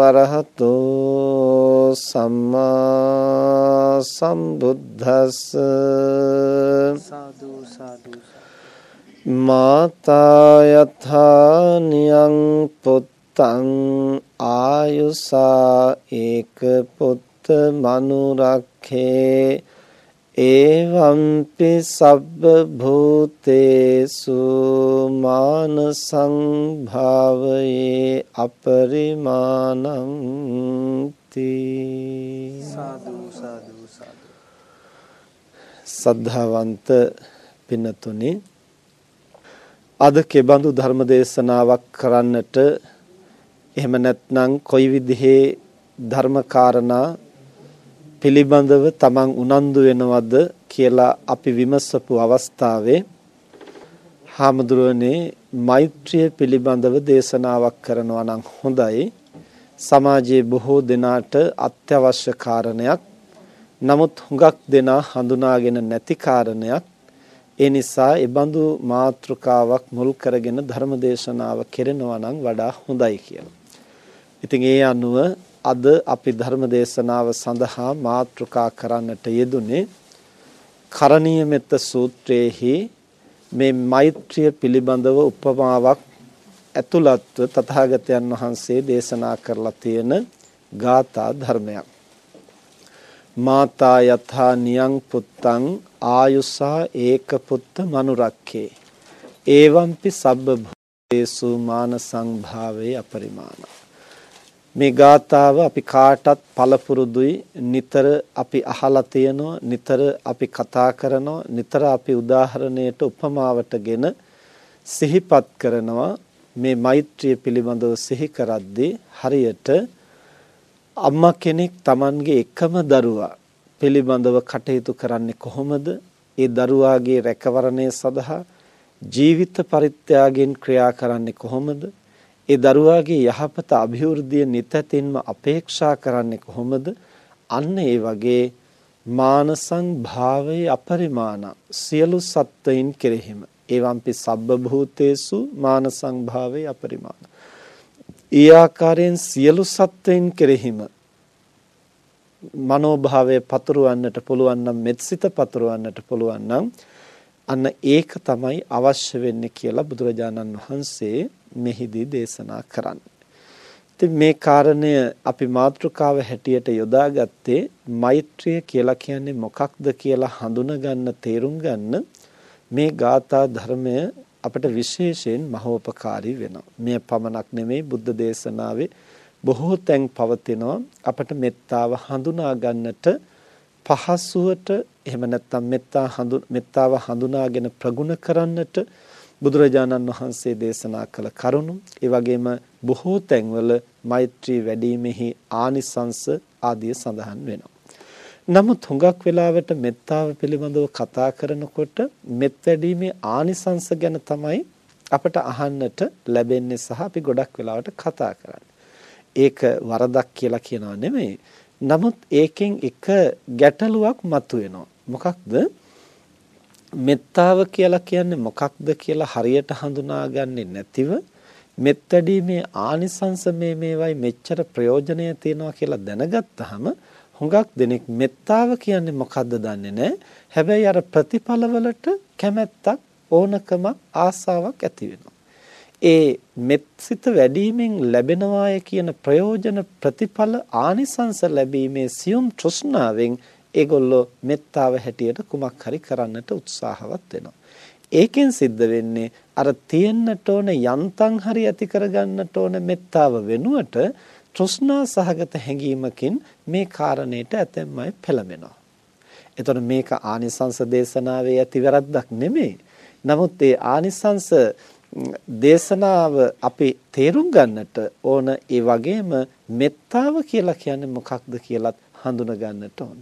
අරහතෝ සම්මා සම්බුද්දස්ස. සාදු සාදු. මාතා යථා නියං පුත්තං ආයුසා ඒක පුත්ත මනුරක්ඛේ ඒවම්පි සබ්බ භූතේසු මාන සංභාවයේ අපරිමාණං තී සාදු සාදු සාදු. සද්ධාවන්ත පින්නතුනි අද කෙබඳු ධර්ම දේශනාවක් කරන්නට එහෙම නැත්නම් කොයි විදිහේ ධර්ම කාරණා පිළිබඳව තමන් උනන්දු වෙනවද කියලා අපි විමසපු අවස්ථාවේ හාමුදුරුවනේ මෛත්‍රිය පිළිබඳව දේශනාවක් කරනවා නම් හොඳයි. සමාජයේ බොහෝ දෙනාට අත්‍යවශ්‍ය කාරණයක්. නමුත් හුඟක් දෙනා හඳුනාගෙන නැති කාරණයක්. ඒ නිසා ඒ බඳු මාතෘකාවක් මුල් කරගෙන ධර්ම දේශනාව කෙරෙනවා නම් වඩා හොඳයි කියලා. ඉතින් ඒ අනුව අද අපි ධර්ම දේශනාව සඳහා මාතෘකා කරන්නට යෙදුනේ කරණීය මෙත්ත සූත්‍රයේහි මේ මෛත්‍රිය පිළිබඳව උපමාවක් ඇතුළත්ව තථාගතයන් වහන්සේ දේශනා කරලා තියෙන ගාථා ධර්මයක්. මාතා යථා නියං පුත්තං ආයුසා ඒක පුත්ත මනුරක්ඛේ. ඒවම්පි සබ්බ භූතේසු මාන සංභාවේ අපරිමාණ. මේ ගාතාව අපි කාටත් පළපුරුදුයි නිතර අපි අහලා තියෙනවා නිතර අපි කතා කරනවා නිතර අපි උදාහරණයට උපමාවටගෙන සිහිපත් කරනවා මේ මෛත්‍රිය පිළිබඳව සිහි කරද්දී හරියට අම්මා කෙනෙක් Tamanගේ එකම දරුවා පිළිබඳව කටයුතු කරන්නේ කොහොමද? ඒ දරුවාගේ රැකවරණය සඳහා ජීවිත පරිත්‍යාගයෙන් ක්‍රියා කරන්නේ කොහොමද? ඒ දරුවාගේ යහපත અભිවෘද්ධිය නිතැතින්ම අපේක්ෂා කරන්නේ කොහොමද? අන්න ඒ වගේ මානසං භාවයේ අපරිමාණ සියලු සත්වයින් කෙරෙහිම එවම්පි සබ්බ භූතේසු මානසං භාවයේ අපරිමාණ ඒ ආකාරයෙන් සියලු සත්වයින් කෙරෙහිම මනෝභාවය පතුරවන්නට පුළුවන් නම් මෙත්සිත පතුරවන්නට පුළුවන් නම් අන්න ඒක තමයි අවශ්‍ය වෙන්නේ කියලා බුදුරජාණන් වහන්සේ මෙහිදී දේශනා කරන්නේ. ඉතින් මේ කාරණය අපි මාතෘකාව හැටියට යොදාගත්තේ මෛත්‍රිය කියලා කියන්නේ මොකක්ද කියලා හඳුනා ගන්න තේරුම් ගන්න මේ ගාථා ධර්මය අපට විශේෂයෙන් මහෝපකාරී වෙනවා. මේ පමණක් නෙමෙයි බුද්ධ දේශනාවේ බොහෝ තැන් පවතිනවා අපට මෙත්තාව හඳුනා ගන්නට පහසුවට එහෙම නැත්නම් මෙත්තා හඳු මෙත්තාව හඳුනාගෙන ප්‍රගුණ කරන්නට බුදුරජාණන් වහන්සේ දේශනා කළ කරුණු ඒ වගේම බොහෝ තැන්වල මෛත්‍රී වැඩිමෙහි ආනිසංස ආදිය සඳහන් වෙනවා. නමුත් හුඟක් වෙලාවට මෙත්තාව පිළිබඳව කතා කරනකොට මෙත් වැඩිමේ ආනිසංස ගැන තමයි අපට අහන්නට ලැබෙන්නේ සහ අපි ගොඩක් වෙලාවට කතා කරන්නේ. ඒක වරදක් කියලා කියනවා නෙමෙයි. නමුත් ඒකෙන් එක ගැටලුවක් මතුවෙනවා. මොකක්ද? මෙත්තාව කියලා කියන්නේ මොකක්ද කියලා හරියට හඳුනාගන්නේ නැතිව මෙත්තඩීමේ ආනිසංස මේ මේවයි මෙච්චර ප්‍රයෝජනය තියෙනවා කියලා දැනගත්තාම හුඟක් දෙනෙක් මෙත්තාව කියන්නේ මොකද්ද දන්නේ නැහැ. හැබැයි අර ප්‍රතිඵලවලට කැමැත්තක් ඕනකමක් ආසාවක් ඇති වෙනවා. ඒ මෙත්සිත වැඩිවීමෙන් ලැබෙනවාය කියන ප්‍රයෝජන ප්‍රතිඵල ආනිසංස ලැබීමේ සියුම් තෘෂ්ණාවෙන් ඒගොල්ලෝ මෙත්තාව හැටියට කුමක් හරි කරන්නට උත්සාහවත් වෙනවා. ඒකෙන් සිද්ධ වෙන්නේ අර තියෙන්නට ඕන යන්තම් හරි ඇති කරගන්නට ඕන මෙත්තාව වෙනුවට තෘෂ්ණා සහගත හැඟීමකින් මේ කාරණේට ඇතැම් අය පෙළඹෙනවා. එතකොට මේක ආනිසංස දේශනාවේ ඇති වැරද්දක් නෙමෙයි. නමුත් ඒ ආනිසංස දේශනාව අපි තේරුම් ගන්නට ඕන ඒ වගේම මෙත්තාව කියලා කියන්නේ මොකක්ද කියලත් හඳුනා ගන්නට ඕන.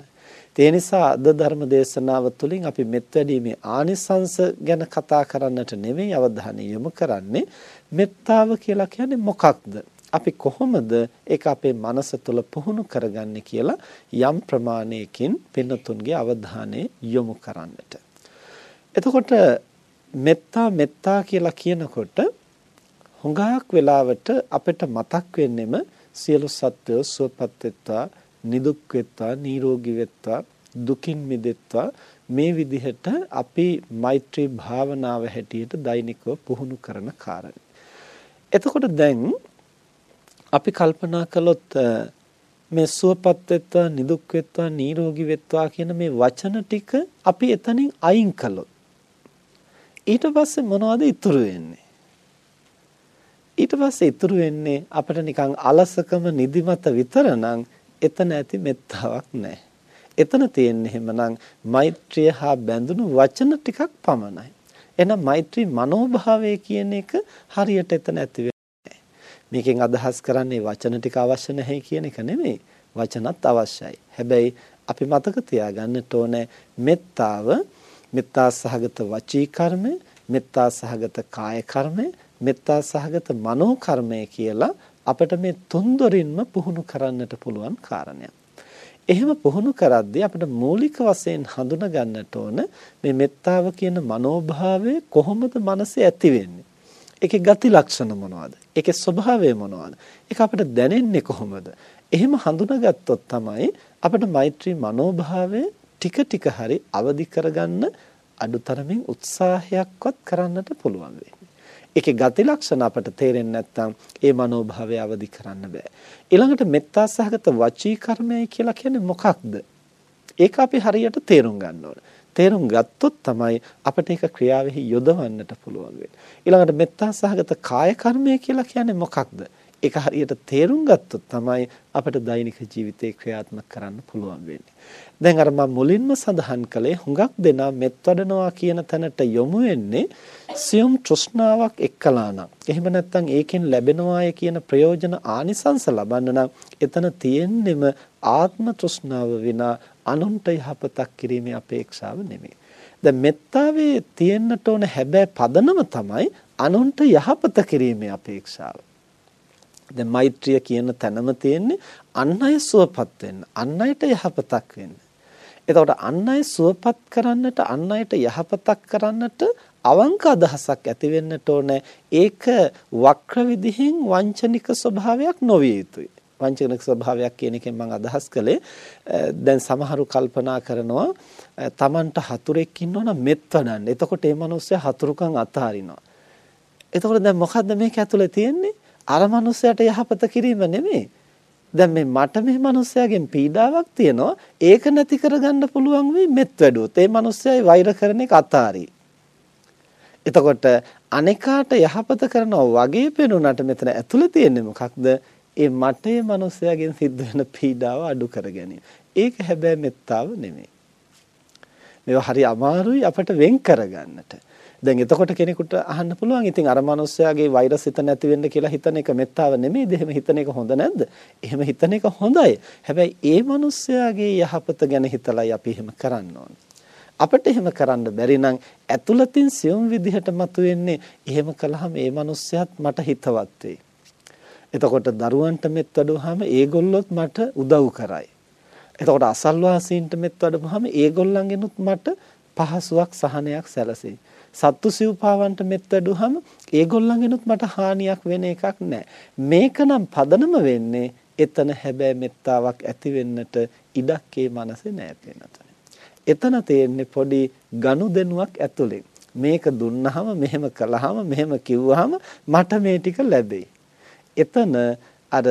ඒ නිසා අද ධර්ම දේශනාව තුළින් අපි මෙත් වැඩීමේ ආනිසංස ගැන කතා කරන්නට නෙවෙයි අවධානය යොමු කරන්නේ මෙත්තාව කියලා කියන්නේ මොකක්ද? අපි කොහොමද ඒක අපේ මනස තුළ පුහුණු කරගන්නේ කියලා යම් ප්‍රමාණයකින් පින්නතුන්ගේ අවධානය යොමු කරන්නට. එතකොට මෙත්තා මෙත්තා කියලා කියනකොට හුඟක් වෙලාවට අපිට මතක් වෙන්නෙම සියලු සත්වයෝ සුවපත් වෙත්වා නිදුක් වෙත්වා නිරෝගී වෙත්වා දුකින් මිදෙත්වා මේ විදිහට අපි මෛත්‍රී භාවනාව හැටියට දෛනිකව පුහුණු කරන කාරණේ. එතකොට දැන් අපි කල්පනා කළොත් මේ සුවපත් වෙත්වා නිදුක් වෙත්වා නිරෝගී වෙත්වා කියන මේ වචන ටික අපි එතනින් අයින් කළොත් ඊට පස්සේ මොනවද ඉතුරු වෙන්නේ ඊට පස්සේ ඉතුරු වෙන්නේ අපිට නිකන් අලසකම නිදිමත විතරනම් එතන ඇති මෙත්තාවක් නැහැ. එතන තියෙන්නේ එහෙමනම් මෛත්‍රිය හා බැඳුණු වචන ටිකක් පමණයි. එහෙනම් මෛත්‍රී මනෝභාවය කියන එක හරියට එතන ඇති මේකෙන් අදහස් කරන්නේ වචන ටික අවශ්‍ය නැහැ කියන එක නෙමෙයි. වචනත් අවශ්‍යයි. හැබැයි අපි මතක තියාගන්නට ඕනේ මෙත්තාව මෙත්තා සහගත වචී කර්මය, මෙත්තා සහගත කාය කර්මය, මෙත්තා සහගත මනෝ කර්මය කියලා අපිට මේ තුන්දොරින්ම පුහුණු කරන්නට පුළුවන් කාරණයක්. එහෙම පුහුණු කරද්දී අපිට මූලික වශයෙන් හඳුනා ගන්නට ඕන මේ මෙත්තාව කියන මනෝභාවය කොහොමද මනසේ ඇති වෙන්නේ? ඒකේ ගති ලක්ෂණ මොනවද? ඒකේ ස්වභාවය මොනවද? ඒක අපිට දැනෙන්නේ කොහොමද? එහෙම හඳුනාගත්තොත් තමයි අපිට මෛත්‍රී මනෝභාවය ටික ටික හරි අවදි කරගන්න අඩුතරමින් උත්සාහයක්වත් කරන්නට පුළුවන් වෙන්නේ. ඒකේ ගති ලක්ෂණ අපට තේරෙන්නේ නැත්නම් ඒ මනෝභාවය අවදි කරන්න බෑ. ඊළඟට මෙත්තා සහගත වචී කර්මය කියලා කියන්නේ මොකක්ද? ඒක අපි හරියට තේරුම් ගන්න ඕන. තේරුම් ගත්තොත් තමයි අපිට ඒක ක්‍රියාවෙහි යොදවන්නට පුළුවන් වෙන්නේ. ඊළඟට මෙත්තා සහගත කාය කර්මය කියලා කියන්නේ මොකක්ද? ඒක හරියට තේරුම් ගත්තොත් තමයි අපිට දෛනික ජීවිතේ ක්‍රියාත්මක කරන්න පුළුවන් වෙන්නේ. දැන් අර මම මුලින්ම සඳහන් කළේ හුඟක් දෙනා මෙත් වඩනවා කියන තැනට යොමු වෙන්නේ සියුම් තෘෂ්ණාවක් එක්කලා නම්. එහෙම නැත්නම් ඒකෙන් ලැබෙනවාය කියන ප්‍රයෝජන ආනිසංස ලබන්න නම් එතන තියෙන්නෙම ආත්ම තෘෂ්ණාව විනා අනුන්ට යහපතක් කිරීමේ අපේක්ෂාව නෙමෙයි. දැන් මෙත්තාවේ තියෙන්නට ඕන හැබැයි පදනම තමයි අනුන්ට යහපත කිරීමේ අපේක්ෂාව. දැන් මෛත්‍රිය කියන තැනම තියෙන්නේ අන් අය සුවපත් වෙන්න, අන් අයට යහපතක් වෙන්න. එතකොට අන් අය සුවපත් කරන්නට, අන් අයට යහපතක් කරන්නට අවංක අදහසක් ඇති වෙන්නට ඕනේ. ඒක වක්‍ර විදිහෙන් වංචනික ස්වභාවයක් නොවිය යුතුයි. වංචනික ස්වභාවයක් කියන එකෙන් මම අදහස් කළේ දැන් සමහරු කල්පනා කරනවා Tamanට හතුරෙක් ඉන්නවනම් මෙත් වඩන්න. එතකොට ඒ මිනිස්සයා හතුරුකම් අතහරිනවා. එතකොට දැන් මොකද්ද මේක ඇතුලේ තියෙන්නේ? අර මනුස්සයාට යහපත කිරීම නෙමෙයි. දැන් මේ මට මේ මනුස්සයාගෙන් පීඩාවක් තියෙනවා. ඒක නැති කරගන්න පුළුවන් වෙයි මෙත් වැඩුවොත්. ඒ මනුස්සයයි වෛර කරන එක අතාරී. එතකොට අනේකාට යහපත කරනවා වගේ පෙනුනට මෙතන ඇතුළේ තියෙන්නේ මොකක්ද? ඒ මටේ මනුස්සයාගෙන් සිද්ධ වෙන පීඩාව අඩු කර ගැනීම. ඒක හැබැයි මෙත්තාව නෙමෙයි. මේවා හරි අමාරුයි අපට වෙන් කරගන්නට. දැන් එතකොට කෙනෙකුට අහන්න පුළුවන් ඉතින් අර මිනිස්යාගේ වෛරස් හිත නැති වෙන්න කියලා හිතන එක මෙත්තාව නෙමෙයිද? එහෙම හිතන එක හොඳ නැද්ද? එහෙම හිතන එක හොඳයි. හැබැයි ඒ මිනිස්යාගේ යහපත ගැන හිතලයි අපි එහෙම කරන්න ඕනේ. අපිට එහෙම කරන්න බැරි නම් ඇතුළතින් සියුම් විදිහට මතුවෙන්නේ එහෙම කළාම ඒ මිනිස්යාත් මට හිතවත් වෙයි. එතකොට දරුවන්ට මෙත් වඩුවාම ඒගොල්ලොත් මට උදව් කරයි. එතකොට අසල්වාසීන්ට මෙත් වඩපුවාම ඒගොල්ලන්ගෙනුත් මට පහසුවක් සහනයක් සැලසෙයි. සත්තු සිව්පාවන්ට මෙත් වැඩුවහම ඒගොල්ලන්ගෙනුත් මට හානියක් වෙන එකක් නැහැ. මේකනම් පදනම වෙන්නේ එතන හැබැයි මෙත්තාවක් ඇති වෙන්නට ඉඩක් ඒ මනසේ නැහැ එතන තියෙන්නේ පොඩි ගනුදෙනුවක් ඇතුලෙන්. මේක දුන්නහම මෙහෙම කළාම මෙහෙම කිව්වහම මට මේ ටික ලැබෙයි. එතන අර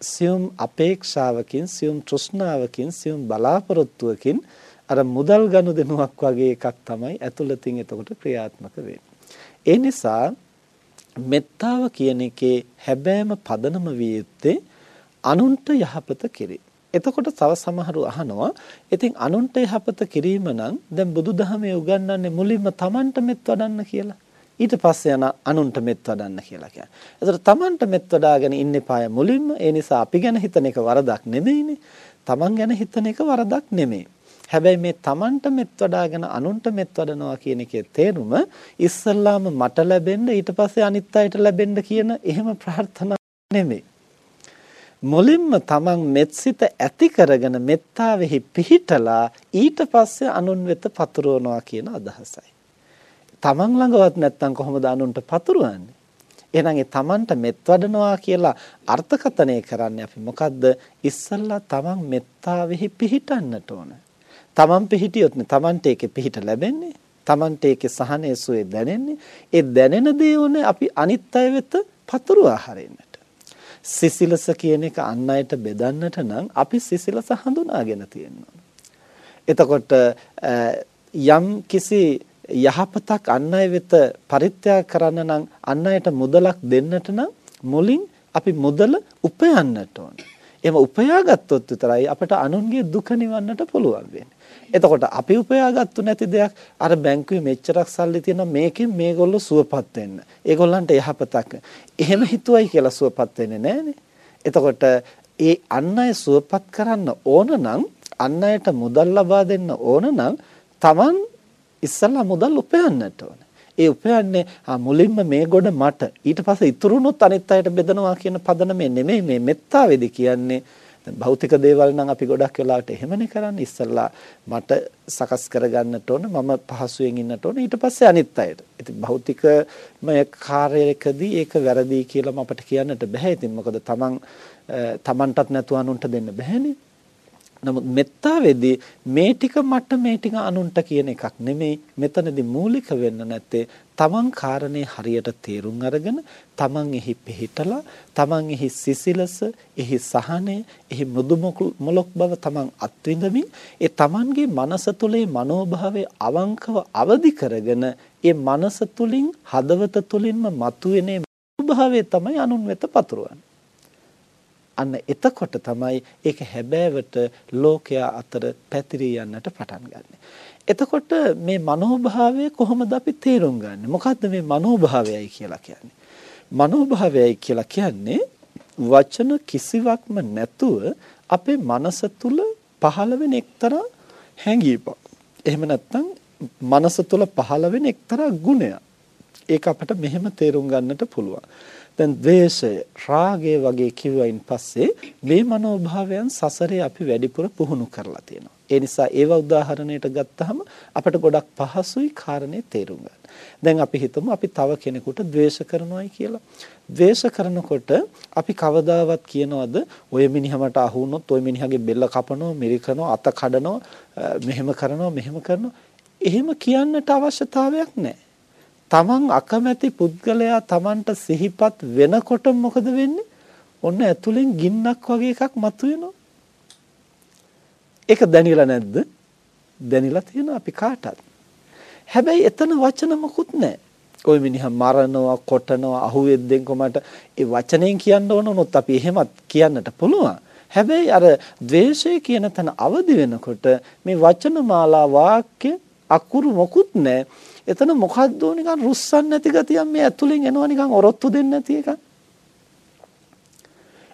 සියුම් අපේක්ෂාවකින් සියුම් තෘෂ්ණාවකින් සියුම් බලාපොරොත්තුවකින් අර මුදල් ගනුදෙනුවක් වගේ එකක් තමයි ඇතුළතින් එතකොට ක්‍රියාත්මක වෙන්නේ. ඒ නිසා මෙත්තාව කියන එකේ හැබෑම පදනම විය යුත්තේ අනුන්ට යහපත කිරීම. එතකොට තව සමහරු අහනවා ඉතින් අනුන්ට යහපත කිරීම නම් දැන් බුදුදහමේ උගන්වන්නේ මුලින්ම Tamanට මෙත් වඩන්න කියලා. ඊට පස්සේ යන අනුන්ට මෙත් වඩන්න කියලා කියන්නේ. එතකොට Tamanට මෙත් වඩාගෙන ඉන්න පාය මුලින්ම ඒ නිසා අපි ගැන හිතන එක වරදක් නෙමෙයිනේ. Taman ගැන හිතන එක වරදක් නෙමෙයි. හැබැයි මේ Tamanට මෙත් වඩාගෙන අනුන්ට මෙත් වඩනවා කියන එකේ තේරුම ඉස්සල්ලාම මට ලැබෙන්න ඊට පස්සේ අනිත් අයට ලැබෙන්න කියන එහෙම ප්‍රාර්ථනා නෙමෙයි. මුලින්ම Taman මෙත්සිත ඇති කරගෙන මෙත්තාවෙහි පිහිටලා ඊට පස්සේ අනුන් වෙත පතුරවනවා කියන අදහසයි. Taman ළඟවත් නැත්තම් කොහොමද අනුන්ට පතුරවන්නේ? එහෙනම් ඒ Tamanට මෙත් වඩනවා කියලා අර්ථකථනය කරන්නේ අපි මොකද්ද? ඉස්සල්ලා Taman මෙත්තාවෙහි පිහිටන්නට ඕන. තමන් පිහිටියොත් නේ තමන්ට ඒකේ පිහිට ලැබෙන්නේ. තමන්ට ඒකේ සහනය සුවේ දැනෙන්නේ. ඒ දැනෙන දේ උනේ අපි අනිත් අය වෙත පතුරුවා හරින්නට. සිසිලස කියන එක අන් අයට බෙදන්නට නම් අපි සිසිලස හඳුනාගෙන තියෙනවා. එතකොට යම් කිසි යහපතක් අන් අය වෙත පරිත්‍යාග කරන්න නම් අන් අයට මුදලක් දෙන්නට නම් මුලින් අපි මුදල උපයන්නට ඕන. එහෙම උපයාගත්තොත් විතරයි අපට අනුන්ගේ දුක නිවන්නට පුළුවන් වෙන්නේ. එතකොට අපි උපයාගත්තු නැති දෙයක් අර බැංකුවේ මෙච්චරක් සල්ලි තියෙනවා මේකෙන් මේගොල්ලෝ සුවපත් වෙන්න. ඒගොල්ලන්ට යහපතක්. එහෙම හිතුවයි කියලා සුවපත් වෙන්නේ නැහනේ. එතකොට ඒ අන් අය සුවපත් කරන්න ඕන නම් අන් අයට මුදල් ලබා දෙන්න ඕන නම් Taman ඉස්සල්ලා මුදල් උපයන්නට ඕන. ඒ උපයන්නේ මුලින්ම මේ ගොඩ මට ඊට පස්සේ ඉතුරුනොත් අනිත් අයට බෙදනවා කියන පදනමේ නෙමෙයි මේ මෙත්තාවේදී කියන්නේ දැන් භෞතික දේවල් නම් අපි ගොඩක් වෙලාවට එහෙමනේ කරන්නේ ඉස්සල්ලා මට සකස් කරගන්නට ඕන මම පහසුවෙන් ඉන්නට ඕන ඊට පස්සේ අනිත් අයට. ඉතින් භෞතිකමය කාර්යයකදී ඒක වැරදි කියලාම අපිට කියන්නට බෑ. ඉතින් මොකද තමන් තමන්ටත් නැතුව අනුන්ට දෙන්න බෑනේ. නමුත් මෙත්තාවේදී මේ ටික මට මේ ටික අනුන්ට කියන එකක් නෙමෙයි මෙතනදී මූලික වෙන්න නැත්තේ තමන් කාරණේ හරියට තේරුම් අරගෙන තමන් එහි පිහිටලා තමන් එහි සිසිලස එහි සහනය එහි මෘදු මොලොක් බව තමන් අත්විඳමින් ඒ තමන්ගේ මනස තුලේ මනෝභාවය අවංකව අවදි කරගෙන ඒ මනස තුලින් හදවත තුලින්ම මතුවෙන භාවය තමයි අනුන් වෙත පතුරවන්නේ අන්න එතකොට තමයි ඒක හැබෑවට ලෝකයා අතර පැතිරී යන්නට පටන් ගන්නෙ. එතකොට මේ මනෝභාවය කොහොමද අපි තේරුම් ගන්නෙ? මොකද්ද මේ මනෝභාවයයි කියලා කියන්නේ? මනෝභාවයයි කියලා කියන්නේ වචන කිසිවක්ම නැතුව අපේ මනස තුල පහළ වෙන එක්තරා හැඟීමක්. එහෙම නැත්නම් මනස තුල පහළ වෙන එක්තරා ගුණයක්. ඒක අපිට මෙහෙම තේරුම් ගන්නට පුළුවන්. දැන් ද්වේෂය රාගය වගේ කිව්වයින් පස්සේ මේ මනෝභාවයන් සසරේ අපි වැඩිපුර පුහුණු කරලා තියෙනවා. ඒ නිසා ඒවා උදාහරණයට ගත්තහම අපට ගොඩක් පහසුයි කාරණේ තේරුම් ගන්න. දැන් අපි හිතමු අපි තව කෙනෙකුට ද්වේෂ කරනවායි කියලා. ද්වේෂ කරනකොට අපි කවදාවත් කියනවද ඔය මිනිහමට අහු වුණොත් ඔය මිනිහගේ බෙල්ල කපනවා, මිරිකනවා, අත කඩනවා, මෙහෙම කරනවා, මෙහෙම කරනවා. එහෙම කියන්නට අවශ්‍යතාවයක් නැහැ. තමන් අකමැති පුද්ගලයා තමන්ට සිහිපත් වෙනකොට මොකද වෙන්නේ? ඔන්න ඇතුලෙන් ගින්නක් වගේ එකක් මතුවෙනවා. ඒක දැනෙලා නැද්ද? දැනෙලා තියෙනවා අපි කාටත්. හැබැයි එතන වචන මොකුත් නැහැ. ওই මිනිහා මරනවා, කොටනවා, අහුවෙද්දෙන් කොමට ඒ වචනෙන් කියන්න ඕන උනොත් අපි එහෙමත් කියන්නට පුළුවන්. හැබැයි අර ද්වේෂය කියන තැන අවදි වෙනකොට මේ වචන මාලා වාක්‍ය අකුරු මොකුත් නැහැ. එතන මොකද්ද නිකන් රුස්සන් නැති ගතියක් මේ ඇතුලෙන් එනවා නිකන් ඔරොත්තු දෙන්නේ නැති එකක්.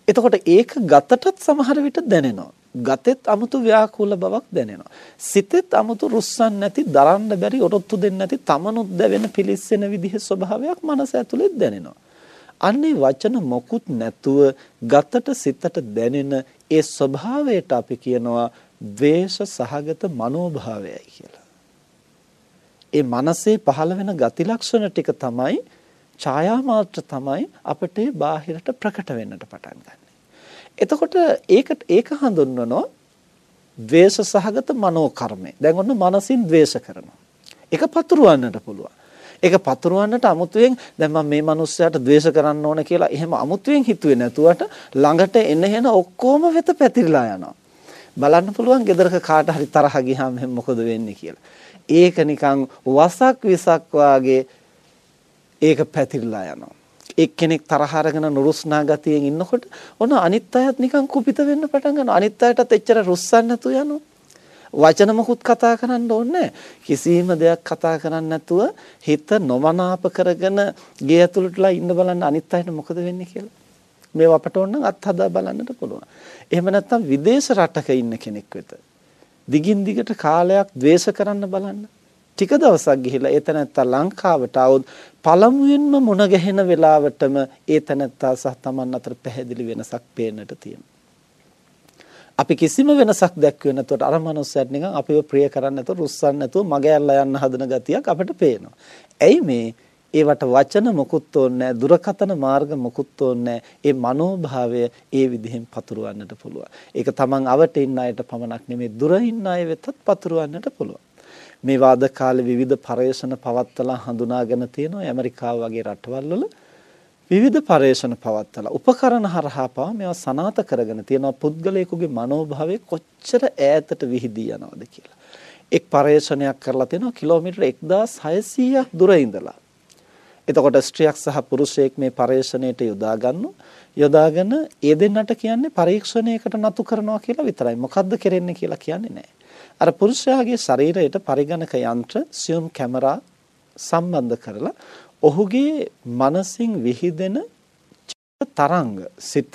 එතකොට ඒක ගතටත් සමහර විට දැනෙනවා. ගතෙත් 아무තු ව්‍යාකූල බවක් දැනෙනවා. සිතෙත් 아무තු රුස්සන් නැති, දරන්න බැරි, ඔරොත්තු දෙන්න නැති, තමනුත් දැවෙන පිලිස්සෙන විදිහේ ස්වභාවයක් මනස ඇතුලේ දැනෙනවා. අන්නේ වචන මොකුත් නැතුව ගතට සිතට දැනෙන ඒ ස්වභාවයට අපි කියනවා ද්වේෂ සහගත මනෝභාවයයි කියලා. ඒ මනසේ පහළ වෙන ගති ලක්ෂණ ටික තමයි ඡායා මාත්‍ර තමයි අපිට බාහිරට ප්‍රකට වෙන්නට පටන් ගන්න. එතකොට ඒකට ඒක හඳුන්වනවා ද්වේෂ සහගත මනෝ කර්මය. දැන් ඔන්න මනසින් ද්වේෂ කරනවා. ඒක පතුරවන්නට පුළුවන්. ඒක පතුරවන්නට අමුතුවෙන් දැන් මම මේ මිනිස්සයාට ද්වේෂ කරන්න ඕන කියලා එහෙම අමුතුවෙන් හිතුවේ නැතුවට ළඟට එන හෙන ඔක්කොම වෙත පැතිරලා යනවා. බලන්න පුළුවන් ගෙදරක කාට හරි තරහ ගියාම එහෙනම් මොකද වෙන්නේ කියලා. ඒක නිකන් වසක් විසක් වාගේ ඒක පැතිරලා යනවා. එක්කෙනෙක් තරහ අරගෙන නුරුස්නා ගතියෙන් ඉන්නකොට ඔන්න අනිත් අයත් නිකන් කුපිත වෙන්න පටන් ගන්නවා. අනිත් අයටත් එච්චර රුස්සන්න නැතු යනවා. වචන මොකුත් කතා කරන්න ඕනේ කිසිම දෙයක් කතා කරන්නේ නැතුව හිත නොමනාප කරගෙන ගේ ඇතුළටලා ඉන්න බලන්න අනිත් අයට මොකද වෙන්නේ කියලා. මේව අපට ඕන නම් අත්හදා බලන්නට පුළුවන්. එහෙම නැත්නම් විදේශ රටක ඉන්න කෙනෙක් වෙත දිගින් දිගට කාලයක් ද්වේෂ කරන්න බලන්න. ටික දවසක් ගිහිලා ඒ තැනත්තා ලංකාවට આવොත් පළමුවෙන්ම මුණ ගැහෙන වෙලාවටම ඒ තැනත්තා සහ Taman අතර පැහැදිලි වෙනසක් පේන්නට තියෙනවා. අපි කිසිම වෙනසක් දැක්ුවේ නැතුවට අර මනුස්සයාට නිකන් අපිව ප්‍රිය කරන්නේ නැතුව රුස්සන්නේ නැතුව මග ඇල්ලා යන්න හදන ගතියක් අපිට පේනවා. ඇයි මේ ඒවට වචන මොකුත් ඕනේ දුරකතන මාර්ග මොකුත් ඕනේ ඒ මනෝභාවය ඒ විදිහෙන් පතුරවන්නට පුළුවන්. ඒක තමන් අවට ඉන්න අයට පමණක් නෙමෙයි දුර ඉන්න අය වෙතත් පතුරවන්නට පුළුවන්. මේ වාද කාලේ විවිධ පරේෂණ පවත්වලා හඳුනාගෙන තියෙනවා ඇමරිකාව වගේ රටවල් වල විවිධ පරේෂණ පවත්වලා උපකරණ හරහා පවා මේවා සනාත කරගෙන තියෙනවා පුද්ගලයෙකුගේ මනෝභාවය කොච්චර ඈතට විහිදී යනවද කියලා. එක් පරේෂණයක් කරලා තියෙනවා කිලෝමීටර් 1600ක් දුර ඉඳලා එතකොට ස්ත්‍රියක් සහ පුරුෂයෙක් මේ පරීක්ෂණයට යොදා ගන්නවා. යොදාගෙන ඒ දෙන්නට කියන්නේ පරීක්ෂණයකට නතු කරනවා කියලා විතරයි. මොකද්ද කරන්නේ කියලා කියන්නේ නැහැ. අර පුරුෂයාගේ ශරීරයට පරිගණක යන්ත්‍ර සියුම් කැමරා සම්බන්ධ කරලා ඔහුගේ මනසින් විහිදෙන තරංග සිත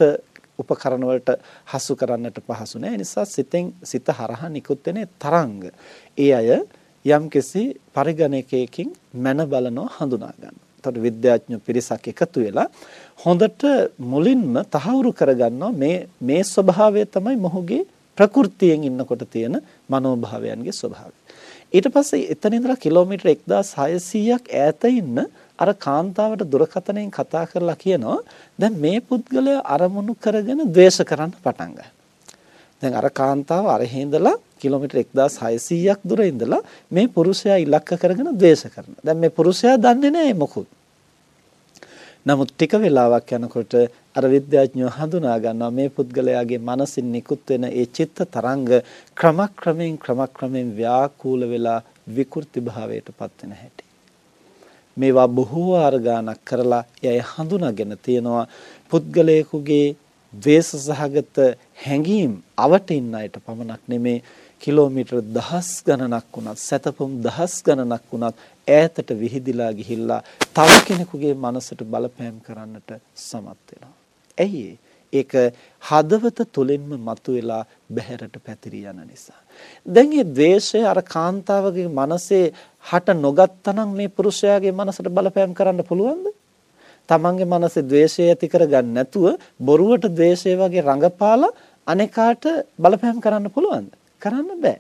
උපකරණ වලට හසු කරන්නට පහසු නැහැ. ඒ නිසා සිතෙන් සිත හරහා නිකුත් වෙන තරංග. ඒ අය යම්කිසි පරිගණකයකින් මන බලනවා හඳුනා ගන්නවා. එතකොට විද්‍යාඥ පිරිසක් එකතු වෙලා හොඳට මුලින්ම තහවුරු කරගන්නවා මේ මේ ස්වභාවය තමයි මොහුගේ ප්‍රകൃතියෙන් ඉන්නකොට තියෙන මනෝභාවයන්ගේ ස්වභාවය. ඊට පස්සේ එතන ඉඳලා කිලෝමීටර් 1600ක් ඈත ඉන්න අර කාන්තාවට දුරකථනයෙන් කතා කරලා කියනවා දැන් මේ පුද්ගලයා අරමුණු කරගෙන ද්වේෂ කරන්න පටන් ගන්නවා. දැන් අර කාන්තාව අර හේඳලා කිලෝමීටර් 1600ක් දුර ඉඳලා මේ පුරුෂයා ඉලක්ක කරගෙන ද්වේෂ කරනවා. දැන් මේ පුරුෂයා දන්නේ නැහැ මොකුත්. නමුත් ටික වෙලාවක් යනකොට අර විද්‍යාඥයෝ හඳුනා ගන්නවා මේ පුද්ගලයාගේ මනසින් නිකුත් වෙන ඒ චිත්ත තරංග ක්‍රමක්‍රමයෙන් ක්‍රමක්‍රමයෙන් ව්‍යාකූල වෙලා විකෘති භාවයට පත් වෙන හැටි. මේවා බොහෝ වාර ගණක් කරලා එය හඳුනාගෙන තියෙනවා පුද්ගලයෙකුගේ ද්වේෂ සහගත හැඟීම් අවටින් අයට පමණක් නෙමේ කිලෝමීටර් දහස් ගණනක් වුණත් සැතපොම් දහස් ගණනක් වුණත් ඈතට විහිදිලා ගිහිල්ලා තව කෙනෙකුගේ මනසට බලපෑම් කරන්නට සමත් වෙනවා. ඇයි ඒක හදවත තුලින්ම මතුවලා බහැරට පැතිරී යන නිසා. දැන් මේ द्वේෂය අර කාන්තාවගේ මනසේ හට නොගත්තනම් මේ පුරුෂයාගේ මනසට බලපෑම් කරන්න පුළුවන්ද? තමන්ගේ මනසේ द्वේෂය ඇති කරගන්න නැතුව බොරුවට द्वේෂය වගේ රඟපාලා අනේකාට බලපෑම් කරන්න පුළුවන්ද? කරන්න බෑ.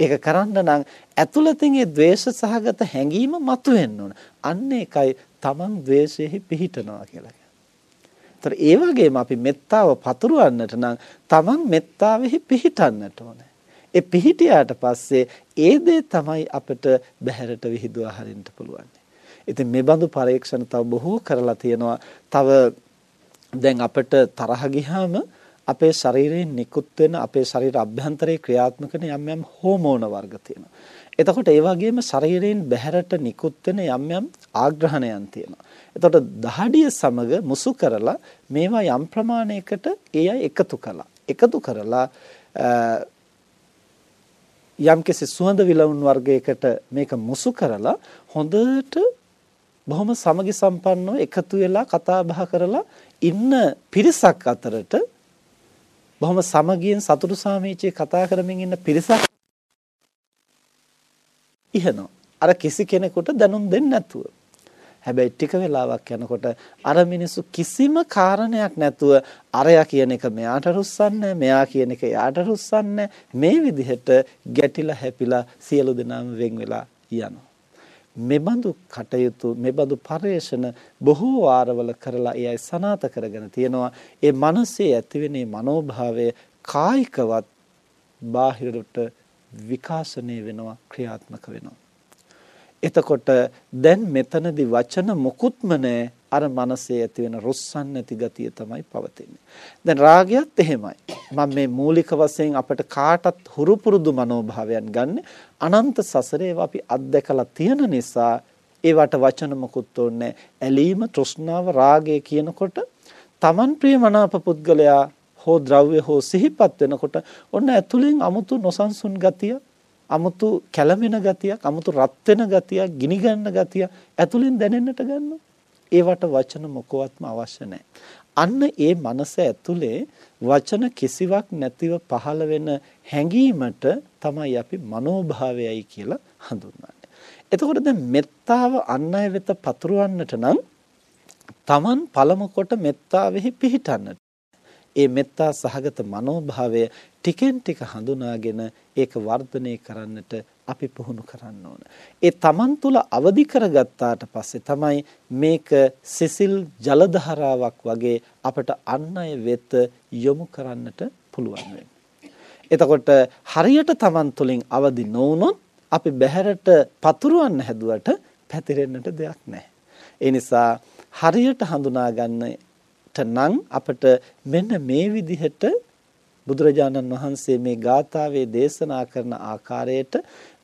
ඒක කරන්න නම් ඇතුළතින් ඒ ද්වේෂ සහගත හැඟීම මතුවෙන්න ඕන. අන්න ඒකයි තමන් ද්වේෂයෙහි පිහිටනවා කියලා කියන්නේ. ඒ වගේම අපි මෙත්තාව පතුරවන්නට නම් තමන් මෙත්තාවෙහි පිහිටන්නට ඕනේ. ඒ පිහිටියාට පස්සේ ඒ දේ තමයි අපිට බහැරට විහිදුවා හරින්න පුළුවන්. ඉතින් මේ බඳු පරීක්ෂණ තව බොහෝ කරලා තියෙනවා. තව දැන් අපිට තරහ ගියාම අපේ ශරීරයෙන් නිකුත් වෙන අපේ ශරීර අභ්‍යන්තරයේ ක්‍රියාත්මක වෙන යම් යම් හෝමෝන වර්ග තියෙනවා. එතකොට ඒ වගේම ශරීරයෙන් බහැරට නිකුත් වෙන යම් යම් ආග්‍රහණයන් තියෙනවා. එතකොට දහඩිය සමග මුසු කරලා මේවා යම් ප්‍රමාණයකට ඒ අය එකතු කළා. එකතු කරලා යම්කිසි සුවඳ විලවුන් වර්ගයකට මේක මුසු කරලා හොඳට බොහොම සමගි සම්පන්නව එකතු වෙලා කතා බහ කරලා ඉන්න පිරිසක් අතරට බොහොම සමගියෙන් සතුටු සාමීචයේ කතා කරමින් ඉන්න පිරිසක් ඉහනවා. අර කිසි කෙනෙකුට දැනුම් දෙන්නේ නැතුව. හැබැයි ටික වෙලාවක් යනකොට අර මිනිස්සු කිසිම කාරණයක් නැතුව අරයා කියන එක මෙයාට රුස්සන්නේ මෙයා කියන එක එයාට රුස්සන්නේ මේ විදිහට ගැටිලා හැපිලා සියලු දෙනාම වෙන් වෙලා යනවා. මෙබඳු කටයුතු මෙබඳු පරේෂණ බොහෝ වාරවල කරලා ඒ අය සනාත කරගෙන තියෙනවා. ඒ මනසේ ඇතිවෙන මනෝභාවය කායිකවත් බාහිරට විකාශනය වෙනවා ක්‍රියාත්මක වෙනවා. එතකොට දැන් මෙතනදී වචන මොකුත්ම නැහැ අර මනසේ ඇති වෙන රොස්සන් නැති ගතිය තමයි පවතින්නේ. දැන් රාගයත් එහෙමයි. මම මේ මූලික වශයෙන් අපිට කාටත් හුරු පුරුදු මනෝභාවයන් ගන්න අනන්ත සසරේ අපි අත්දැකලා තියෙන නිසා ඒවට වචන මොකුත් ඕනේ ඇලීම තෘෂ්ණාව රාගය කියනකොට Taman ප්‍රියමනාප පුද්ගලයා හෝ ද්‍රව්‍ය හෝ සිහිපත් වෙනකොට ඔන්න ඇතුලෙන් 아무තු නොසන්සුන් ගතිය 아무තු කැළමෙන ගතියක්, 아무තු රත් වෙන ගතියක්, ගිනි ගන්න ගතියක් ඇතුලෙන් දැනෙන්නට ගන්නවා. ඒවට වචන මොකවත්ම අවශ්‍ය නැහැ. අන්න ඒ මනස ඇතුලේ වචන කිසිවක් නැතිව පහළ වෙන හැඟීමට තමයි අපි මනෝභාවයයි කියලා හඳුන්වන්නේ. එතකොට දැන් මෙත්තාව අන් අය වෙත පතුරවන්නට නම් Taman පළමු කොට මෙත්තාවෙහි පිහිටන්නට. ඒ මෙත්තා සහගත මනෝභාවය ටිකෙන් ටික හඳුනාගෙන ඒක වර්ධනය කරන්නට අපි පුහුණු කරන්න ඕන. ඒ Taman තුල අවදි කරගත්තාට පස්සේ තමයි මේක සිසිල් ජල වගේ අපට අන් අය වෙත යොමු කරන්නට පුළුවන් එතකොට හරියට Taman තුලින් අවදි නොවුනොත් අපි බහැරට පතුරවන්න හැදුවට පැතිරෙන්නට දෙයක් නැහැ. ඒ නිසා හරියට හඳුනා ගන්නට නම් අපිට මෙන්න මේ විදිහට බුදුරජාණන් වහන්සේ මේ ගාථාවේ දේශනා කරන ආකාරයට